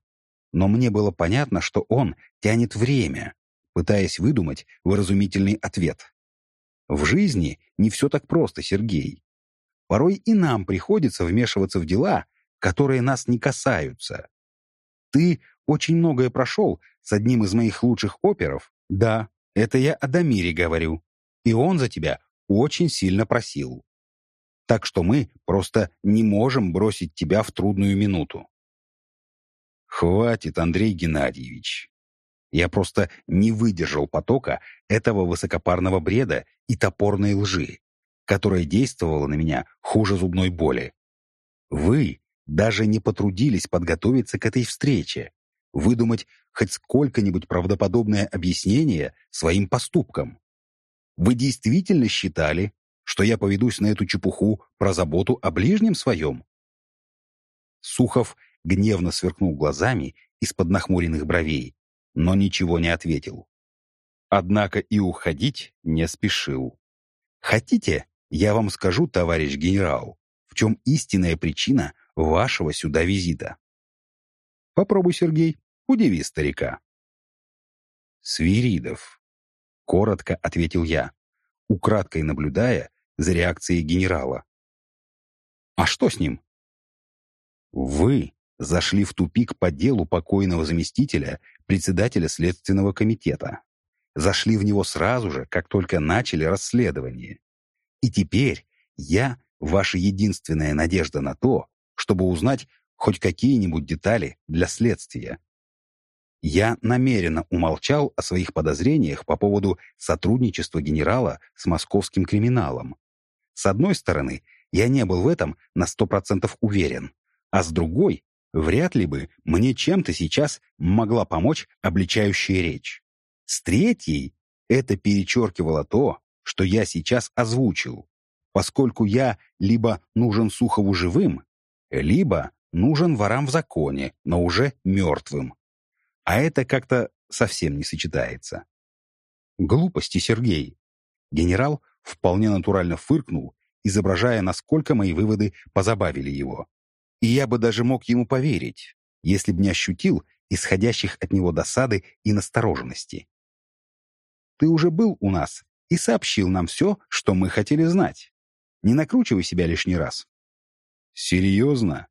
но мне было понятно, что он тянет время, пытаясь выдумать выразумительный ответ. В жизни не все так просто, Сергей. Порой и нам приходится вмешиваться в дела, которые нас не касаются. Ты очень многое прошел с одним из моих лучших оперов. Да, это я о Дамире говорю. И он за тебя очень сильно просил. Так что мы просто не можем бросить тебя в трудную минуту. Хватит, Андрей Геннадьевич. Я просто не выдержал потока этого высокопарного бреда и топорной лжи, которая действовала на меня хуже зубной боли. Вы даже не потрудились подготовиться к этой встрече, выдумать хоть сколько-нибудь правдоподобное объяснение своим поступкам. Вы действительно считали, что я поведусь на эту чепуху про заботу о ближнем своем? Сухов гневно сверкнул глазами из-под нахмуренных бровей, но ничего не ответил. Однако и уходить не спешил. «Хотите, я вам скажу, товарищ генерал, в чем истинная причина вашего сюда визита?» «Попробуй, Сергей, удиви старика». «Свиридов», — коротко ответил я, украдкой наблюдая за реакцией генерала. «А что с ним?» «Вы зашли в тупик по делу покойного заместителя председателя Следственного комитета. Зашли в него сразу же, как только начали расследование. И теперь я ваша единственная надежда на то, чтобы узнать хоть какие-нибудь детали для следствия. Я намеренно умолчал о своих подозрениях по поводу сотрудничества генерала с московским криминалом. С одной стороны, я не был в этом на сто процентов уверен, а с другой, вряд ли бы мне чем-то сейчас могла помочь обличающая речь. С третьей это перечеркивало то, что я сейчас озвучил, поскольку я либо нужен Сухову живым, либо нужен ворам в законе, но уже мертвым. А это как-то совсем не сочетается. Глупости, Сергей. Генерал вполне натурально фыркнул, изображая, насколько мои выводы позабавили его. И я бы даже мог ему поверить, если бы не ощутил исходящих от него досады и настороженности. Ты уже был у нас и сообщил нам все, что мы хотели знать. Не накручивай себя лишний раз. Серьезно?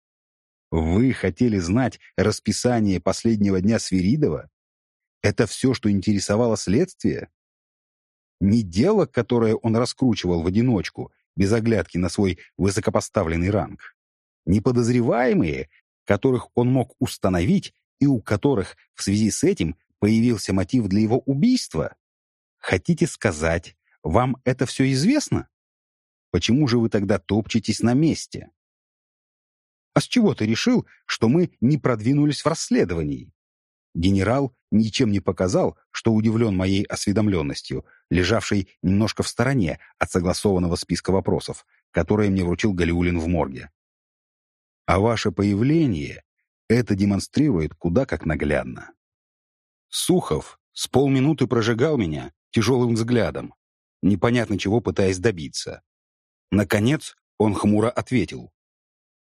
Вы хотели знать расписание последнего дня Свиридова? Это все, что интересовало следствие? Не дело, которое он раскручивал в одиночку, без оглядки на свой высокопоставленный ранг неподозреваемые, которых он мог установить и у которых в связи с этим появился мотив для его убийства? Хотите сказать, вам это все известно? Почему же вы тогда топчетесь на месте? А с чего ты решил, что мы не продвинулись в расследовании? Генерал ничем не показал, что удивлен моей осведомленностью, лежавшей немножко в стороне от согласованного списка вопросов, которые мне вручил Галиулин в морге. А ваше появление это демонстрирует куда как наглядно. Сухов с полминуты прожигал меня тяжелым взглядом, непонятно чего пытаясь добиться. Наконец он хмуро ответил.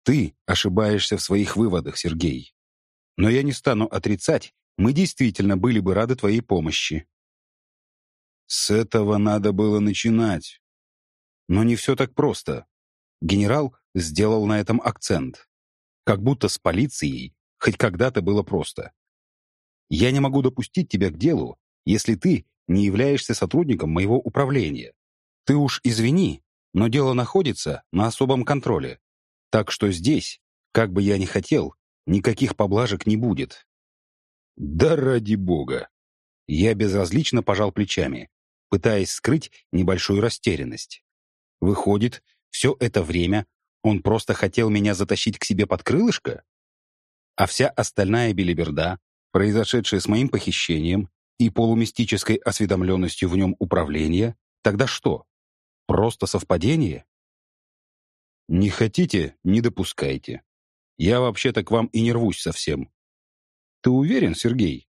«Ты ошибаешься в своих выводах, Сергей. Но я не стану отрицать мы действительно были бы рады твоей помощи. С этого надо было начинать. Но не все так просто. Генерал сделал на этом акцент. Как будто с полицией хоть когда-то было просто. Я не могу допустить тебя к делу, если ты не являешься сотрудником моего управления. Ты уж извини, но дело находится на особом контроле. Так что здесь, как бы я ни хотел, никаких поблажек не будет. Да ради бога! Я безразлично пожал плечами, пытаясь скрыть небольшую растерянность. Выходит, все это время он просто хотел меня затащить к себе под крылышко? А вся остальная белиберда, произошедшая с моим похищением и полумистической осведомленностью в нем управления, тогда что? Просто совпадение? Не хотите — не допускайте. Я вообще-то к вам и не рвусь совсем. Ты уверен, Сергей?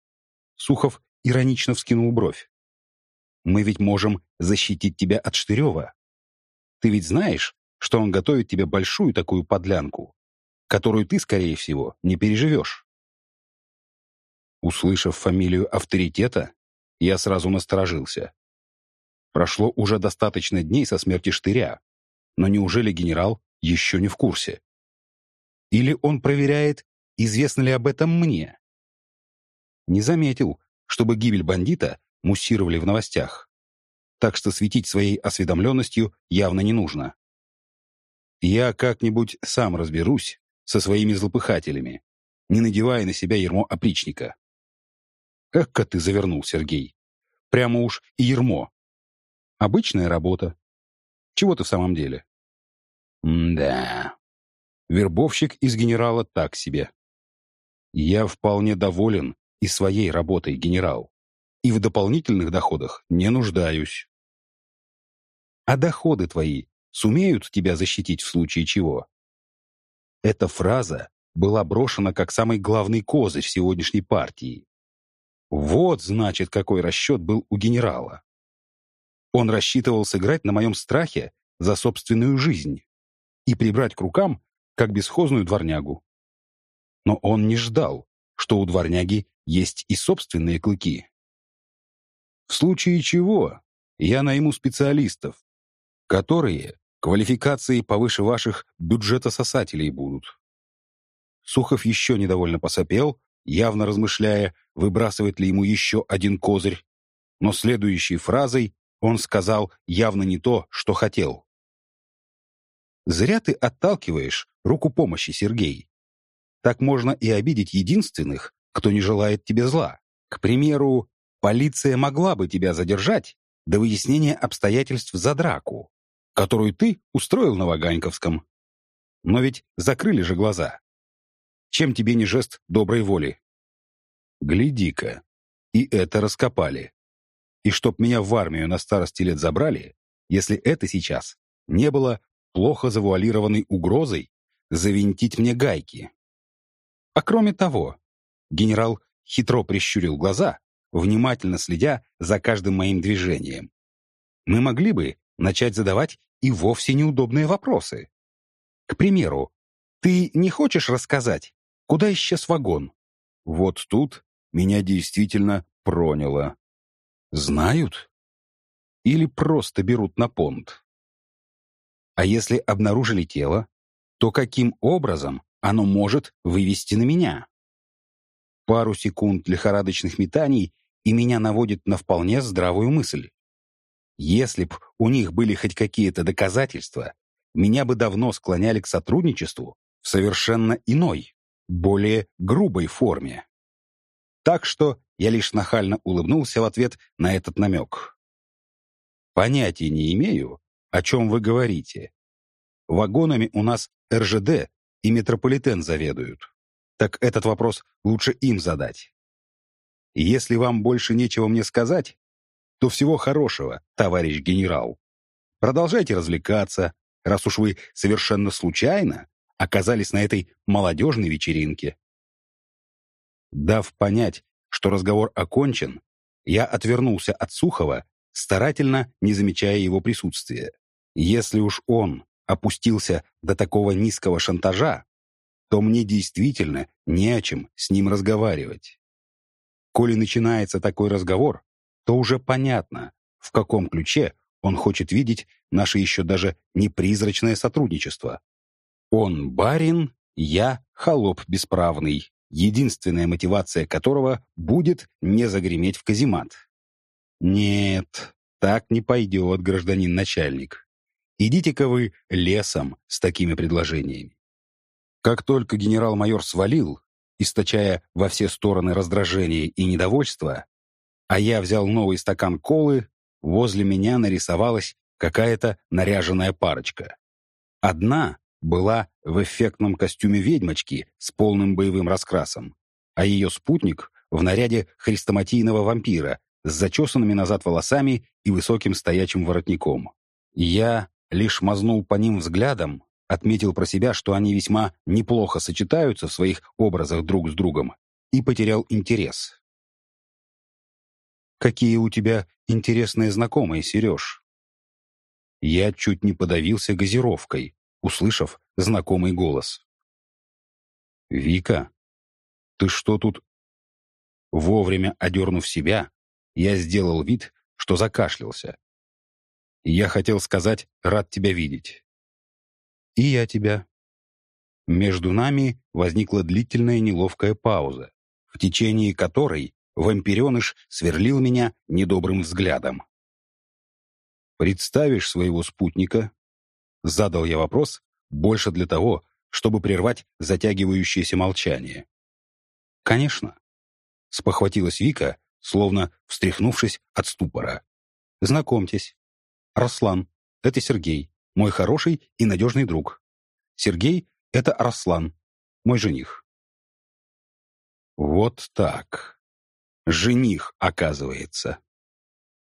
Сухов иронично вскинул бровь. Мы ведь можем защитить тебя от Штырева. Ты ведь знаешь, что он готовит тебе большую такую подлянку, которую ты, скорее всего, не переживешь. Услышав фамилию авторитета, я сразу насторожился. Прошло уже достаточно дней со смерти Штыря, но неужели генерал еще не в курсе? Или он проверяет, известно ли об этом мне? Не заметил, чтобы гибель бандита муссировали в новостях. Так что светить своей осведомленностью явно не нужно. Я как-нибудь сам разберусь со своими злопыхателями, не надевая на себя ермо опричника. Как-ка ты завернул, Сергей. Прямо уж и ермо. Обычная работа. Чего ты в самом деле? да. Вербовщик из генерала так себе. Я вполне доволен и своей работой, генерал. И в дополнительных доходах не нуждаюсь. А доходы твои сумеют тебя защитить в случае чего. Эта фраза была брошена как самый главный козырь сегодняшней партии. Вот, значит, какой расчет был у генерала. Он рассчитывал сыграть на моем страхе за собственную жизнь и прибрать к рукам, как бесхозную дворнягу. Но он не ждал, что у дворняги есть и собственные клыки. В случае чего я найму специалистов, которые Квалификации повыше ваших бюджетососателей будут. Сухов еще недовольно посопел, явно размышляя, выбрасывать ли ему еще один козырь. Но следующей фразой он сказал явно не то, что хотел. «Зря ты отталкиваешь руку помощи, Сергей. Так можно и обидеть единственных, кто не желает тебе зла. К примеру, полиция могла бы тебя задержать до выяснения обстоятельств за драку которую ты устроил на Ваганьковском. Но ведь закрыли же глаза. Чем тебе не жест доброй воли? Гляди-ка, и это раскопали. И чтоб меня в армию на старости лет забрали, если это сейчас не было плохо завуалированной угрозой завинтить мне гайки. А кроме того, генерал хитро прищурил глаза, внимательно следя за каждым моим движением. Мы могли бы начать задавать и вовсе неудобные вопросы. К примеру, ты не хочешь рассказать, куда исчез вагон? Вот тут меня действительно проняло. Знают? Или просто берут на понт? А если обнаружили тело, то каким образом оно может вывести на меня? Пару секунд лихорадочных метаний, и меня наводит на вполне здравую мысль. Если б у них были хоть какие-то доказательства, меня бы давно склоняли к сотрудничеству в совершенно иной, более грубой форме. Так что я лишь нахально улыбнулся в ответ на этот намек. Понятия не имею, о чем вы говорите. Вагонами у нас РЖД и метрополитен заведуют. Так этот вопрос лучше им задать. Если вам больше нечего мне сказать, то всего хорошего, товарищ генерал. Продолжайте развлекаться, раз уж вы совершенно случайно оказались на этой молодежной вечеринке. Дав понять, что разговор окончен, я отвернулся от Сухова, старательно не замечая его присутствия. Если уж он опустился до такого низкого шантажа, то мне действительно не о чем с ним разговаривать. Коли начинается такой разговор, то уже понятно, в каком ключе он хочет видеть наше еще даже не призрачное сотрудничество. Он барин, я холоп бесправный, единственная мотивация которого будет не загреметь в каземат. Нет, так не пойдет, гражданин начальник. Идите-ка вы лесом с такими предложениями. Как только генерал-майор свалил, источая во все стороны раздражение и недовольство, а я взял новый стакан колы, возле меня нарисовалась какая-то наряженная парочка. Одна была в эффектном костюме ведьмочки с полным боевым раскрасом, а ее спутник в наряде хрестоматийного вампира с зачесанными назад волосами и высоким стоячим воротником. Я лишь мазнул по ним взглядом, отметил про себя, что они весьма неплохо сочетаются в своих образах друг с другом, и потерял интерес. «Какие у тебя интересные знакомые, Сереж?» Я чуть не подавился газировкой, услышав знакомый голос. «Вика, ты что тут?» Вовремя одернув себя, я сделал вид, что закашлялся. Я хотел сказать «рад тебя видеть». «И я тебя». Между нами возникла длительная неловкая пауза, в течение которой вампиреныш сверлил меня недобрым взглядом. «Представишь своего спутника?» Задал я вопрос больше для того, чтобы прервать затягивающееся молчание. «Конечно», — спохватилась Вика, словно встряхнувшись от ступора. «Знакомьтесь. Арслан — это Сергей, мой хороший и надежный друг. Сергей — это Арслан, мой жених». Вот так. Жених, оказывается.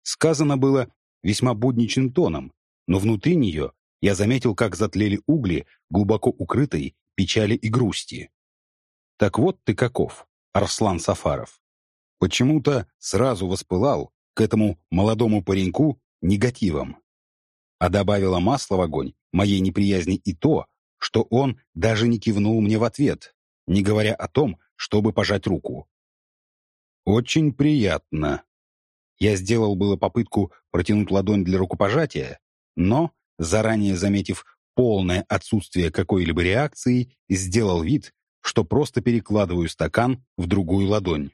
Сказано было весьма будничным тоном, но внутри нее я заметил, как затлели угли глубоко укрытой печали и грусти. Так вот ты каков, Арслан Сафаров. Почему-то сразу воспылал к этому молодому пареньку негативом. А добавило масло в огонь моей неприязни и то, что он даже не кивнул мне в ответ, не говоря о том, чтобы пожать руку. «Очень приятно». Я сделал было попытку протянуть ладонь для рукопожатия, но заранее заметив полное отсутствие какой-либо реакции, сделал вид, что просто перекладываю стакан в другую ладонь.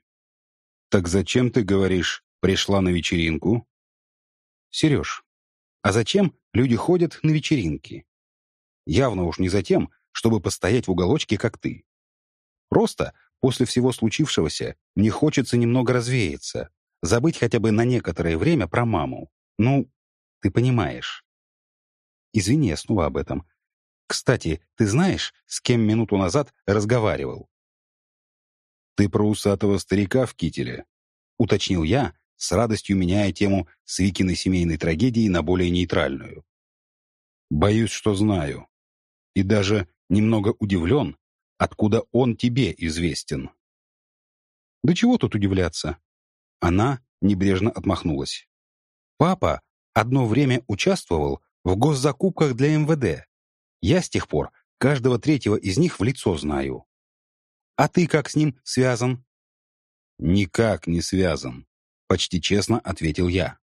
«Так зачем ты, говоришь, пришла на вечеринку?» «Сереж, а зачем люди ходят на вечеринки? Явно уж не за тем, чтобы постоять в уголочке, как ты. Просто после всего случившегося мне хочется немного развеяться, забыть хотя бы на некоторое время про маму. Ну, ты понимаешь. Извини, я снова об этом. Кстати, ты знаешь, с кем минуту назад разговаривал? «Ты про усатого старика в кителе?» — уточнил я, с радостью меняя тему с Викиной семейной трагедии на более нейтральную. «Боюсь, что знаю. И даже немного удивлен, откуда он тебе известен». «Да чего тут удивляться?» Она небрежно отмахнулась. «Папа одно время участвовал в госзакупках для МВД. Я с тех пор каждого третьего из них в лицо знаю. А ты как с ним связан?» «Никак не связан», — почти честно ответил я.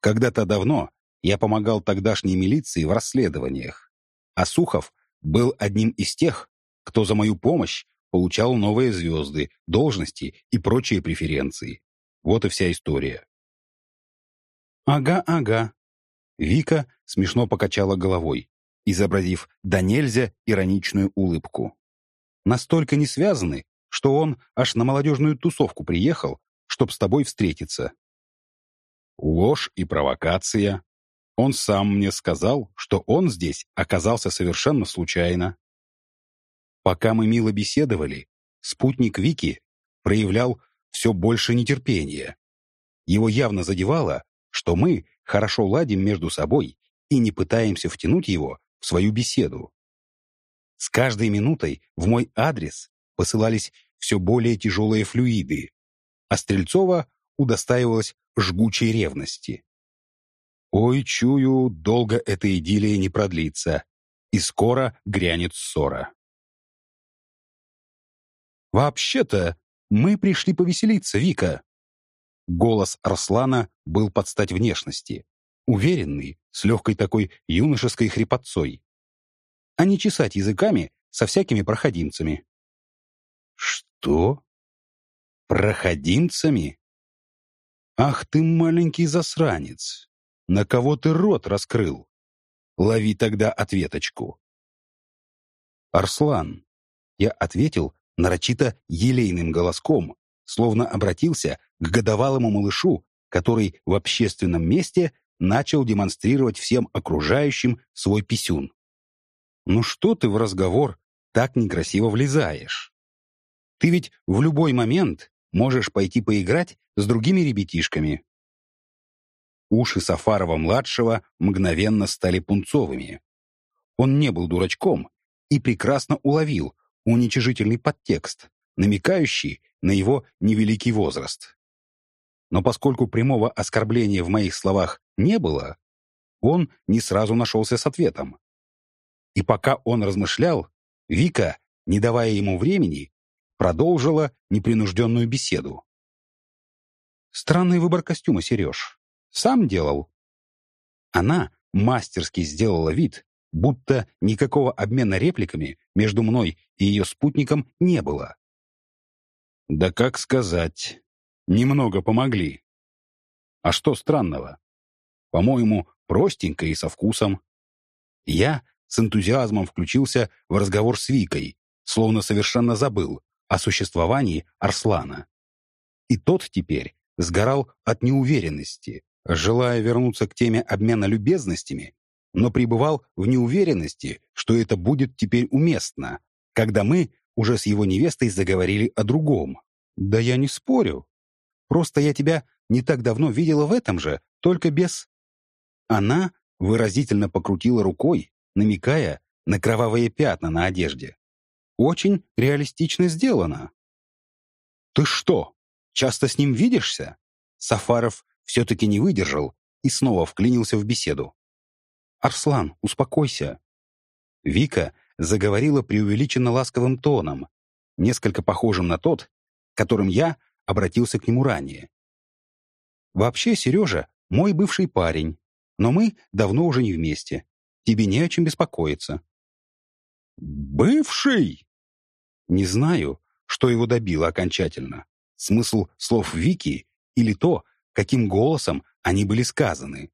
«Когда-то давно я помогал тогдашней милиции в расследованиях, а Сухов был одним из тех, кто за мою помощь получал новые звезды, должности и прочие преференции. Вот и вся история. «Ага, ага». Вика смешно покачала головой, изобразив до нельзя ироничную улыбку. Настолько не связаны, что он аж на молодежную тусовку приехал, чтоб с тобой встретиться. Ложь и провокация. Он сам мне сказал, что он здесь оказался совершенно случайно. Пока мы мило беседовали, спутник Вики проявлял все больше нетерпения. Его явно задевало, что мы хорошо ладим между собой и не пытаемся втянуть его в свою беседу. С каждой минутой в мой адрес посылались все более тяжелые флюиды, а Стрельцова удостаивалась жгучей ревности. Ой, чую, долго эта идиллия не продлится, и скоро грянет ссора. «Вообще-то Мы пришли повеселиться, Вика». Голос Арслана был под стать внешности. Уверенный, с легкой такой юношеской хрипотцой. А не чесать языками со всякими проходимцами. «Что? Проходимцами? Ах ты маленький засранец! На кого ты рот раскрыл? Лови тогда ответочку». «Арслан», — я ответил нарочито елейным голоском, словно обратился к годовалому малышу, который в общественном месте начал демонстрировать всем окружающим свой писюн. «Ну что ты в разговор так некрасиво влезаешь? Ты ведь в любой момент можешь пойти поиграть с другими ребятишками». Уши Сафарова-младшего мгновенно стали пунцовыми. Он не был дурачком и прекрасно уловил уничижительный подтекст, намекающий на его невеликий возраст. Но поскольку прямого оскорбления в моих словах не было, он не сразу нашелся с ответом. И пока он размышлял, Вика, не давая ему времени, продолжила непринужденную беседу. «Странный выбор костюма, Сереж. Сам делал?» Она мастерски сделала вид, будто никакого обмена репликами между мной и ее спутником не было. «Да как сказать, немного помогли. А что странного? По-моему, простенько и со вкусом. Я с энтузиазмом включился в разговор с Викой, словно совершенно забыл о существовании Арслана. И тот теперь сгорал от неуверенности, желая вернуться к теме обмена любезностями, но пребывал в неуверенности, что это будет теперь уместно, когда мы уже с его невестой заговорили о другом. «Да я не спорю. Просто я тебя не так давно видела в этом же, только без...» Она выразительно покрутила рукой, намекая на кровавые пятна на одежде. «Очень реалистично сделано». «Ты что, часто с ним видишься?» Сафаров все-таки не выдержал и снова вклинился в беседу. «Арслан, успокойся». Вика заговорила преувеличенно ласковым тоном, несколько похожим на тот, которым я обратился к нему ранее. «Вообще, Сережа — мой бывший парень, но мы давно уже не вместе. Тебе не о чем беспокоиться». «Бывший?» Не знаю, что его добило окончательно. Смысл слов Вики или то, каким голосом они были сказаны.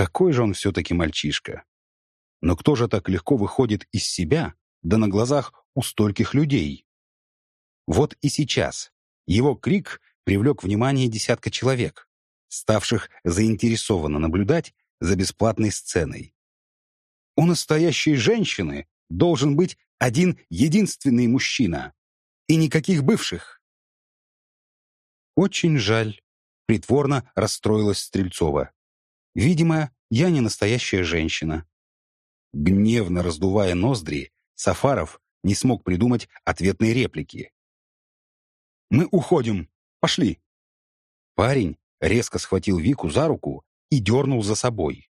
Какой же он все-таки мальчишка. Но кто же так легко выходит из себя, да на глазах у стольких людей? Вот и сейчас его крик привлек внимание десятка человек, ставших заинтересованно наблюдать за бесплатной сценой. У настоящей женщины должен быть один единственный мужчина. И никаких бывших. Очень жаль. Притворно расстроилась Стрельцова. Видимо, я не настоящая женщина. Гневно раздувая ноздри, Сафаров не смог придумать ответной реплики. «Мы уходим! Пошли!» Парень резко схватил Вику за руку и дернул за собой.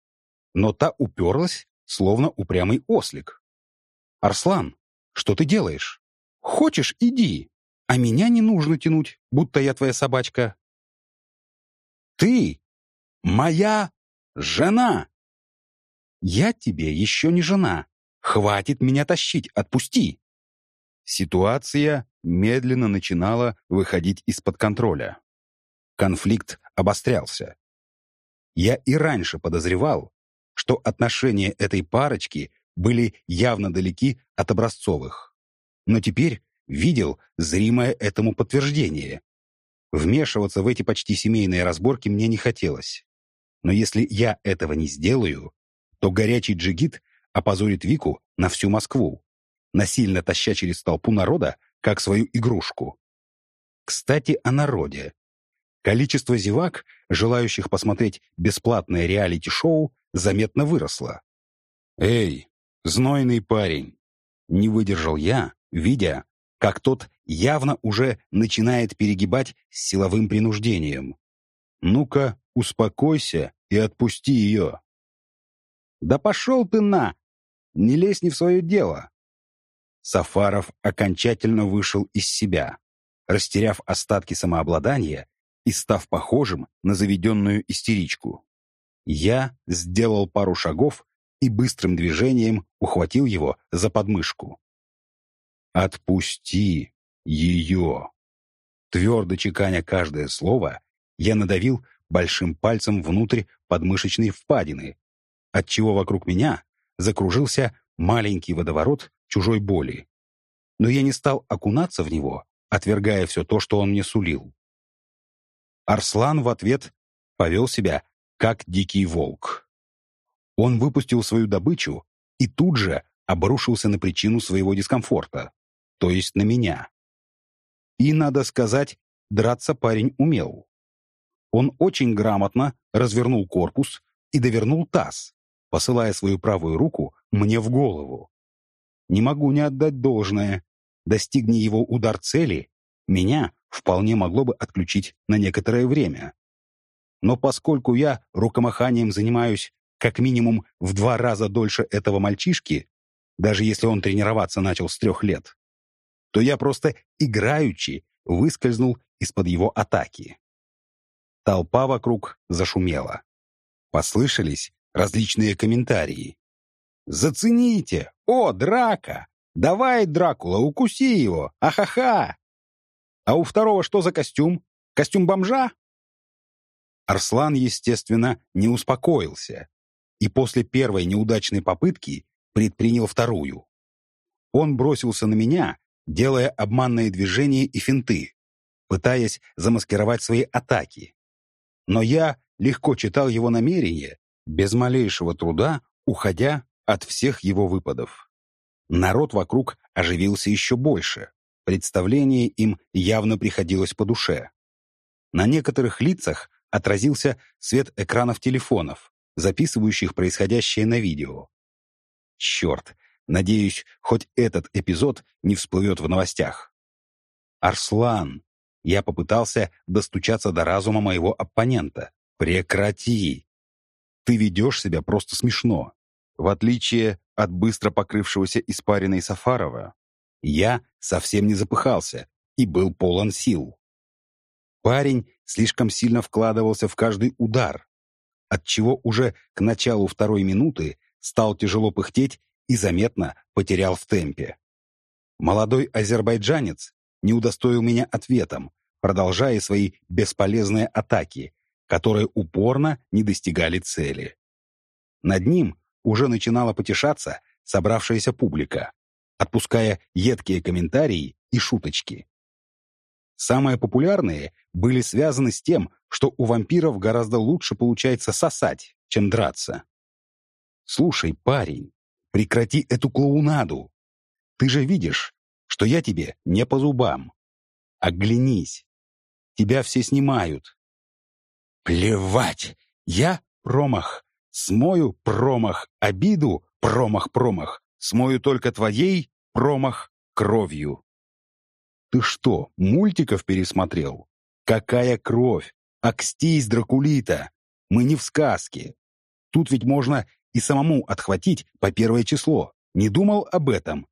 Но та уперлась, словно упрямый ослик. «Арслан, что ты делаешь? Хочешь, иди, а меня не нужно тянуть, будто я твоя собачка». «Ты моя жена!» «Я тебе еще не жена. Хватит меня тащить, отпусти!» Ситуация медленно начинала выходить из-под контроля. Конфликт обострялся. Я и раньше подозревал, что отношения этой парочки были явно далеки от образцовых. Но теперь видел зримое этому подтверждение. Вмешиваться в эти почти семейные разборки мне не хотелось. Но если я этого не сделаю, то горячий джигит опозорит Вику на всю Москву, насильно таща через толпу народа, как свою игрушку. Кстати, о народе. Количество зевак, желающих посмотреть бесплатное реалити-шоу, заметно выросло. «Эй, знойный парень!» Не выдержал я, видя, как тот явно уже начинает перегибать с силовым принуждением. «Ну-ка, успокойся и отпусти ее!» «Да пошел ты на! Не лезь не в свое дело!» Сафаров окончательно вышел из себя. растеряв остатки самообладания и став похожим на заведенную истеричку. Я сделал пару шагов и быстрым движением ухватил его за подмышку. «Отпусти ее!» Твердо чеканя каждое слово, я надавил большим пальцем внутрь подмышечной впадины, отчего вокруг меня закружился маленький водоворот чужой боли. Но я не стал окунаться в него, отвергая все то, что он мне сулил. Арслан в ответ повел себя, как дикий волк. Он выпустил свою добычу и тут же обрушился на причину своего дискомфорта, то есть на меня. И, надо сказать, драться парень умел. Он очень грамотно развернул корпус и довернул таз, посылая свою правую руку мне в голову. Не могу не отдать должное. Достигни его удар цели, меня вполне могло бы отключить на некоторое время. Но поскольку я рукомаханием занимаюсь как минимум в два раза дольше этого мальчишки, даже если он тренироваться начал с трех лет, то я просто играючи выскользнул из-под его атаки. Толпа вокруг зашумела. Послышались различные комментарии. «Зацените! О, драка! Давай, Дракула, укуси его! Ахаха!» «А у второго что за костюм? Костюм бомжа?» Арслан, естественно, не успокоился и после первой неудачной попытки предпринял вторую. Он бросился на меня делая обманные движения и финты, пытаясь замаскировать свои атаки. Но я легко читал его намерения, без малейшего труда уходя от всех его выпадов. Народ вокруг оживился еще больше. Представление им явно приходилось по душе. На некоторых лицах отразился свет экранов телефонов, записывающих происходящее на видео. Черт, Надеюсь, хоть этот эпизод не всплывет в новостях. «Арслан!» Я попытался достучаться до разума моего оппонента. «Прекрати! Ты ведешь себя просто смешно. В отличие от быстро покрывшегося испариной Сафарова, я совсем не запыхался и был полон сил. Парень слишком сильно вкладывался в каждый удар, отчего уже к началу второй минуты стал тяжело пыхтеть и заметно потерял в темпе. Молодой азербайджанец не удостоил меня ответом, продолжая свои бесполезные атаки, которые упорно не достигали цели. Над ним уже начинала потешаться собравшаяся публика, отпуская едкие комментарии и шуточки. Самые популярные были связаны с тем, что у вампиров гораздо лучше получается сосать, чем драться. «Слушай, парень, Прекрати эту клоунаду. Ты же видишь, что я тебе не по зубам. Оглянись. Тебя все снимают. Плевать. Я промах. Смою промах. Обиду промах-промах. Смою только твоей промах кровью. Ты что, мультиков пересмотрел? Какая кровь? Акстись, Дракулита! Мы не в сказке. Тут ведь можно и самому отхватить по первое число. Не думал об этом.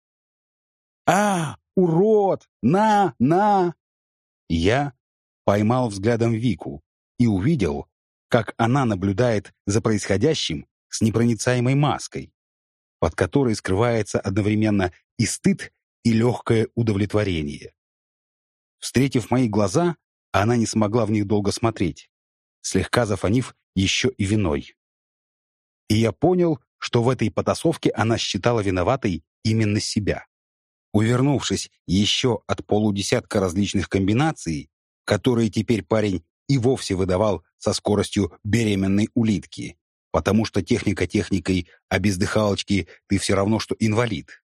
«А, урод! На, на!» Я поймал взглядом Вику и увидел, как она наблюдает за происходящим с непроницаемой маской, под которой скрывается одновременно и стыд, и легкое удовлетворение. Встретив мои глаза, она не смогла в них долго смотреть, слегка зафонив еще и виной. И я понял, что в этой потасовке она считала виноватой именно себя. Увернувшись еще от полудесятка различных комбинаций, которые теперь парень и вовсе выдавал со скоростью беременной улитки, потому что техника техникой, а без дыхалочки ты все равно, что инвалид.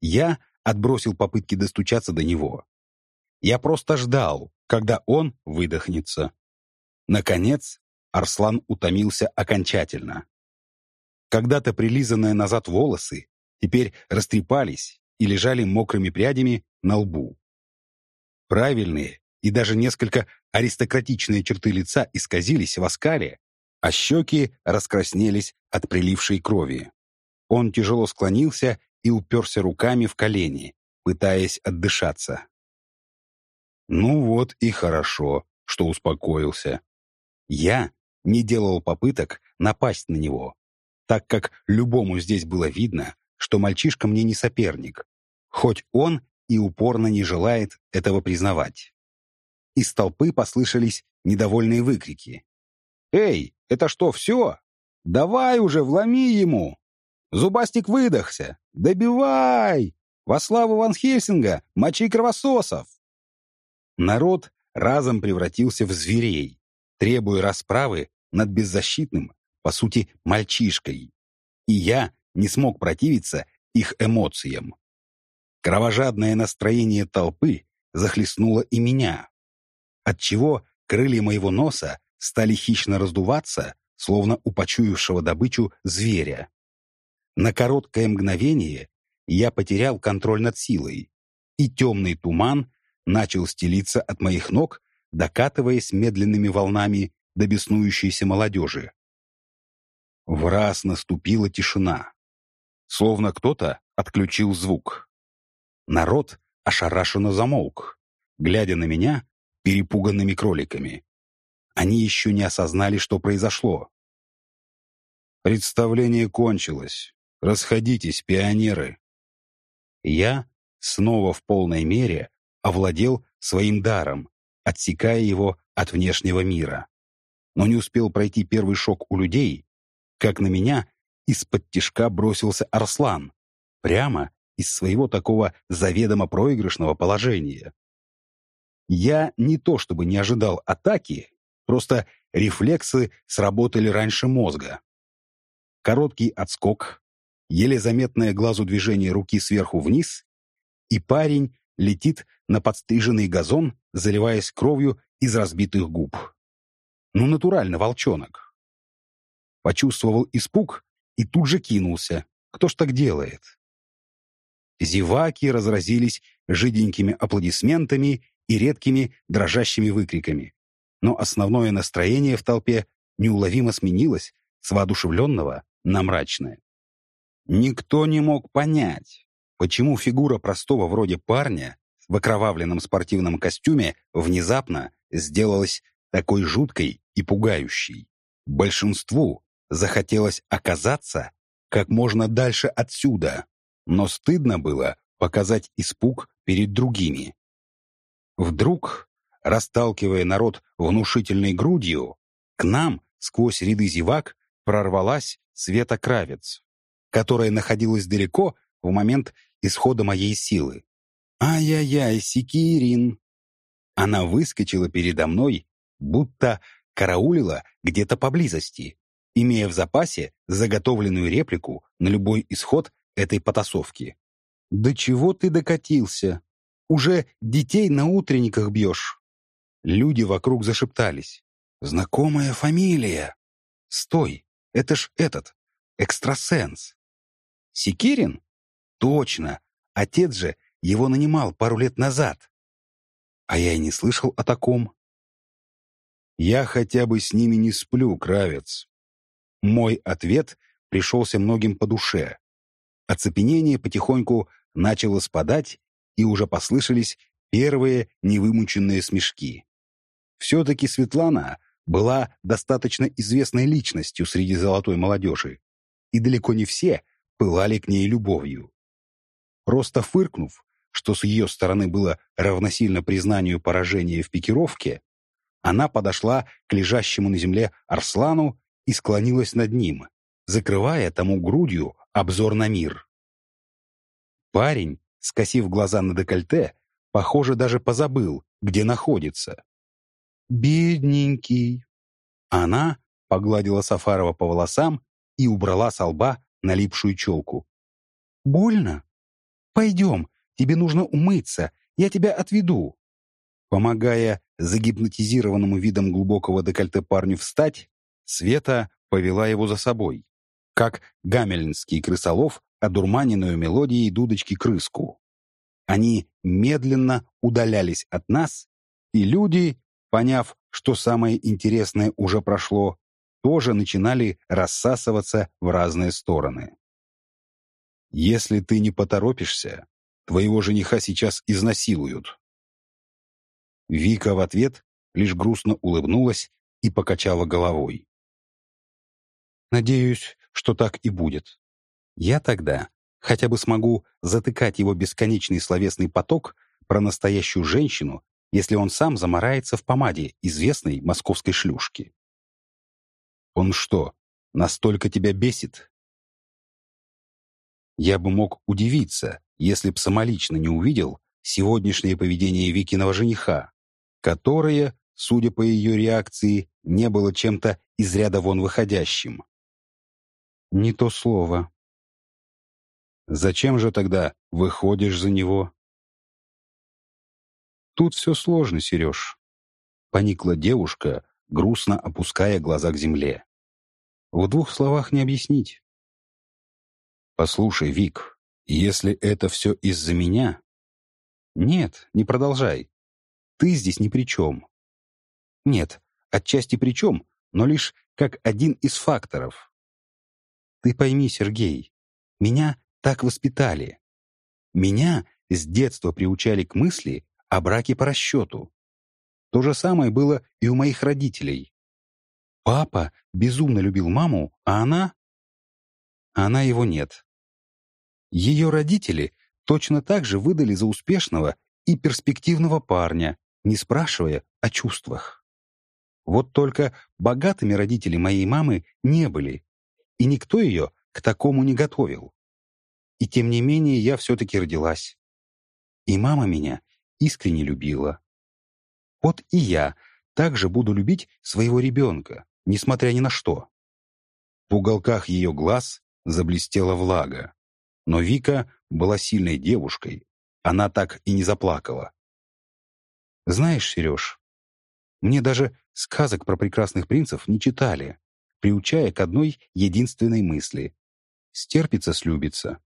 Я отбросил попытки достучаться до него. Я просто ждал, когда он выдохнется. Наконец, Арслан утомился окончательно. Когда-то прилизанные назад волосы теперь растрепались и лежали мокрыми прядями на лбу. Правильные и даже несколько аристократичные черты лица исказились в оскале, а щеки раскраснелись от прилившей крови. Он тяжело склонился и уперся руками в колени, пытаясь отдышаться. Ну вот и хорошо, что успокоился. Я не делал попыток напасть на него, так как любому здесь было видно, что мальчишка мне не соперник, хоть он и упорно не желает этого признавать. Из толпы послышались недовольные выкрики. «Эй, это что, все? Давай уже, вломи ему! Зубастик выдохся! Добивай! Во славу Ван Хельсинга мочи кровососов!» Народ разом превратился в зверей, требуя расправы над беззащитным, по сути, мальчишкой. И я не смог противиться их эмоциям. Кровожадное настроение толпы захлестнуло и меня, отчего крылья моего носа стали хищно раздуваться, словно у почуявшего добычу зверя. На короткое мгновение я потерял контроль над силой, и темный туман начал стелиться от моих ног, докатываясь медленными волнами до беснующейся молодежи. В раз наступила тишина, словно кто-то отключил звук. Народ ошарашенно замолк, глядя на меня перепуганными кроликами. Они еще не осознали, что произошло. Представление кончилось. Расходитесь, пионеры. Я снова в полной мере овладел своим даром, отсекая его от внешнего мира. Но не успел пройти первый шок у людей, как на меня из-под тишка бросился Арслан, прямо из своего такого заведомо проигрышного положения. Я не то чтобы не ожидал атаки, просто рефлексы сработали раньше мозга. Короткий отскок, еле заметное глазу движение руки сверху вниз, и парень летит на подстриженный газон, заливаясь кровью из разбитых губ. Ну, натурально, волчонок. Почувствовал испуг и тут же кинулся. Кто ж так делает? Зеваки разразились жиденькими аплодисментами и редкими дрожащими выкриками. Но основное настроение в толпе неуловимо сменилось с воодушевленного на мрачное. Никто не мог понять, почему фигура простого вроде парня в окровавленном спортивном костюме внезапно сделалась такой жуткой и пугающей. Большинству захотелось оказаться как можно дальше отсюда, но стыдно было показать испуг перед другими. Вдруг, расталкивая народ внушительной грудью, к нам сквозь ряды зевак прорвалась Света Кравец, которая находилась далеко в момент исхода моей силы. «Ай-яй-яй, Секирин!» Она выскочила передо мной, будто караулила где-то поблизости, имея в запасе заготовленную реплику на любой исход этой потасовки. «До чего ты докатился? Уже детей на утренниках бьешь!» Люди вокруг зашептались. «Знакомая фамилия!» «Стой! Это ж этот, экстрасенс!» «Секирин?» «Точно! Отец же его нанимал пару лет назад!» А я и не слышал о таком. «Я хотя бы с ними не сплю, Кравец!» Мой ответ пришелся многим по душе. Оцепенение потихоньку начало спадать, и уже послышались первые невымученные смешки. Все-таки Светлана была достаточно известной личностью среди золотой молодежи, и далеко не все пылали к ней любовью. Просто фыркнув, что с ее стороны было равносильно признанию поражения в пикировке, она подошла к лежащему на земле Арслану и склонилась над ним, закрывая тому грудью обзор на мир. Парень, скосив глаза на декольте, похоже, даже позабыл, где находится. «Бедненький!» Она погладила Сафарова по волосам и убрала с лба налипшую челку. «Больно? Пойдем, тебе нужно умыться, я тебя отведу». Помогая загипнотизированному видом глубокого декольте парню встать, Света повела его за собой, как гамельнский крысолов одурманенную мелодией дудочки-крыску. Они медленно удалялись от нас, и люди, поняв, что самое интересное уже прошло, тоже начинали рассасываться в разные стороны. «Если ты не поторопишься, твоего жениха сейчас изнасилуют». Вика в ответ лишь грустно улыбнулась и покачала головой. «Надеюсь, что так и будет. Я тогда хотя бы смогу затыкать его бесконечный словесный поток про настоящую женщину, если он сам замарается в помаде известной московской шлюшки. Он что, настолько тебя бесит? Я бы мог удивиться, если б самолично не увидел сегодняшнее поведение Викиного жениха, которое, судя по ее реакции, не было чем-то из ряда вон выходящим. Не то слово. Зачем же тогда выходишь за него? Тут все сложно, Сереж. Поникла девушка, грустно опуская глаза к земле. В двух словах не объяснить. Послушай, Вик, если это все из-за меня... Нет, не продолжай. Ты здесь ни при чем. Нет, отчасти при чем, но лишь как один из факторов. Ты пойми, Сергей, меня так воспитали. Меня с детства приучали к мысли о браке по расчету. То же самое было и у моих родителей. Папа безумно любил маму, а она... Она его нет. Ее родители точно так же выдали за успешного и перспективного парня, не спрашивая о чувствах. Вот только богатыми родители моей мамы не были, и никто ее к такому не готовил. И тем не менее я все-таки родилась. И мама меня искренне любила. Вот и я также буду любить своего ребенка, несмотря ни на что. В уголках ее глаз заблестела влага. Но Вика была сильной девушкой, она так и не заплакала. Знаешь, Сереж, мне даже сказок про прекрасных принцев не читали, приучая к одной единственной мысли — стерпится, слюбится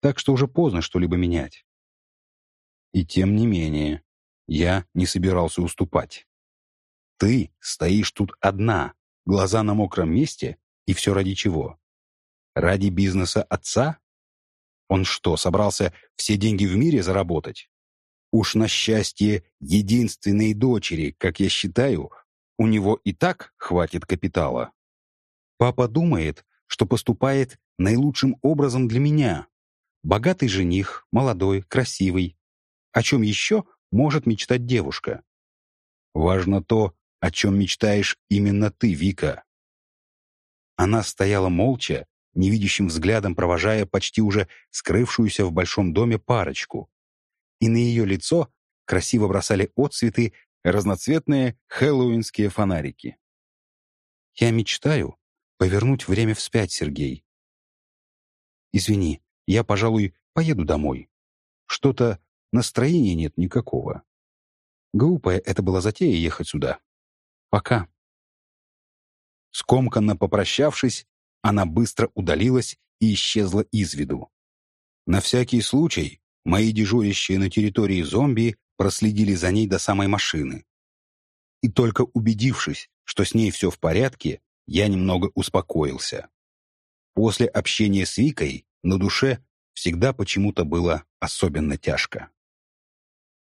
так что уже поздно что-либо менять. И тем не менее, я не собирался уступать. Ты стоишь тут одна, глаза на мокром месте, и все ради чего? Ради бизнеса отца? Он что, собрался все деньги в мире заработать? Уж на счастье единственной дочери, как я считаю, у него и так хватит капитала. Папа думает, что поступает наилучшим образом для меня, Богатый жених, молодой, красивый. О чем еще может мечтать девушка? Важно то, о чем мечтаешь именно ты, Вика. Она стояла молча, невидящим взглядом провожая почти уже скрывшуюся в большом доме парочку. И на ее лицо красиво бросали отцветы разноцветные хэллоуинские фонарики. «Я мечтаю повернуть время вспять, Сергей. Извини, я, пожалуй, поеду домой. Что-то настроения нет никакого. Глупая это была затея ехать сюда. Пока. Скомканно попрощавшись, она быстро удалилась и исчезла из виду. На всякий случай мои дежурящие на территории зомби проследили за ней до самой машины. И только убедившись, что с ней все в порядке, я немного успокоился. После общения с Викой на душе всегда почему-то было особенно тяжко.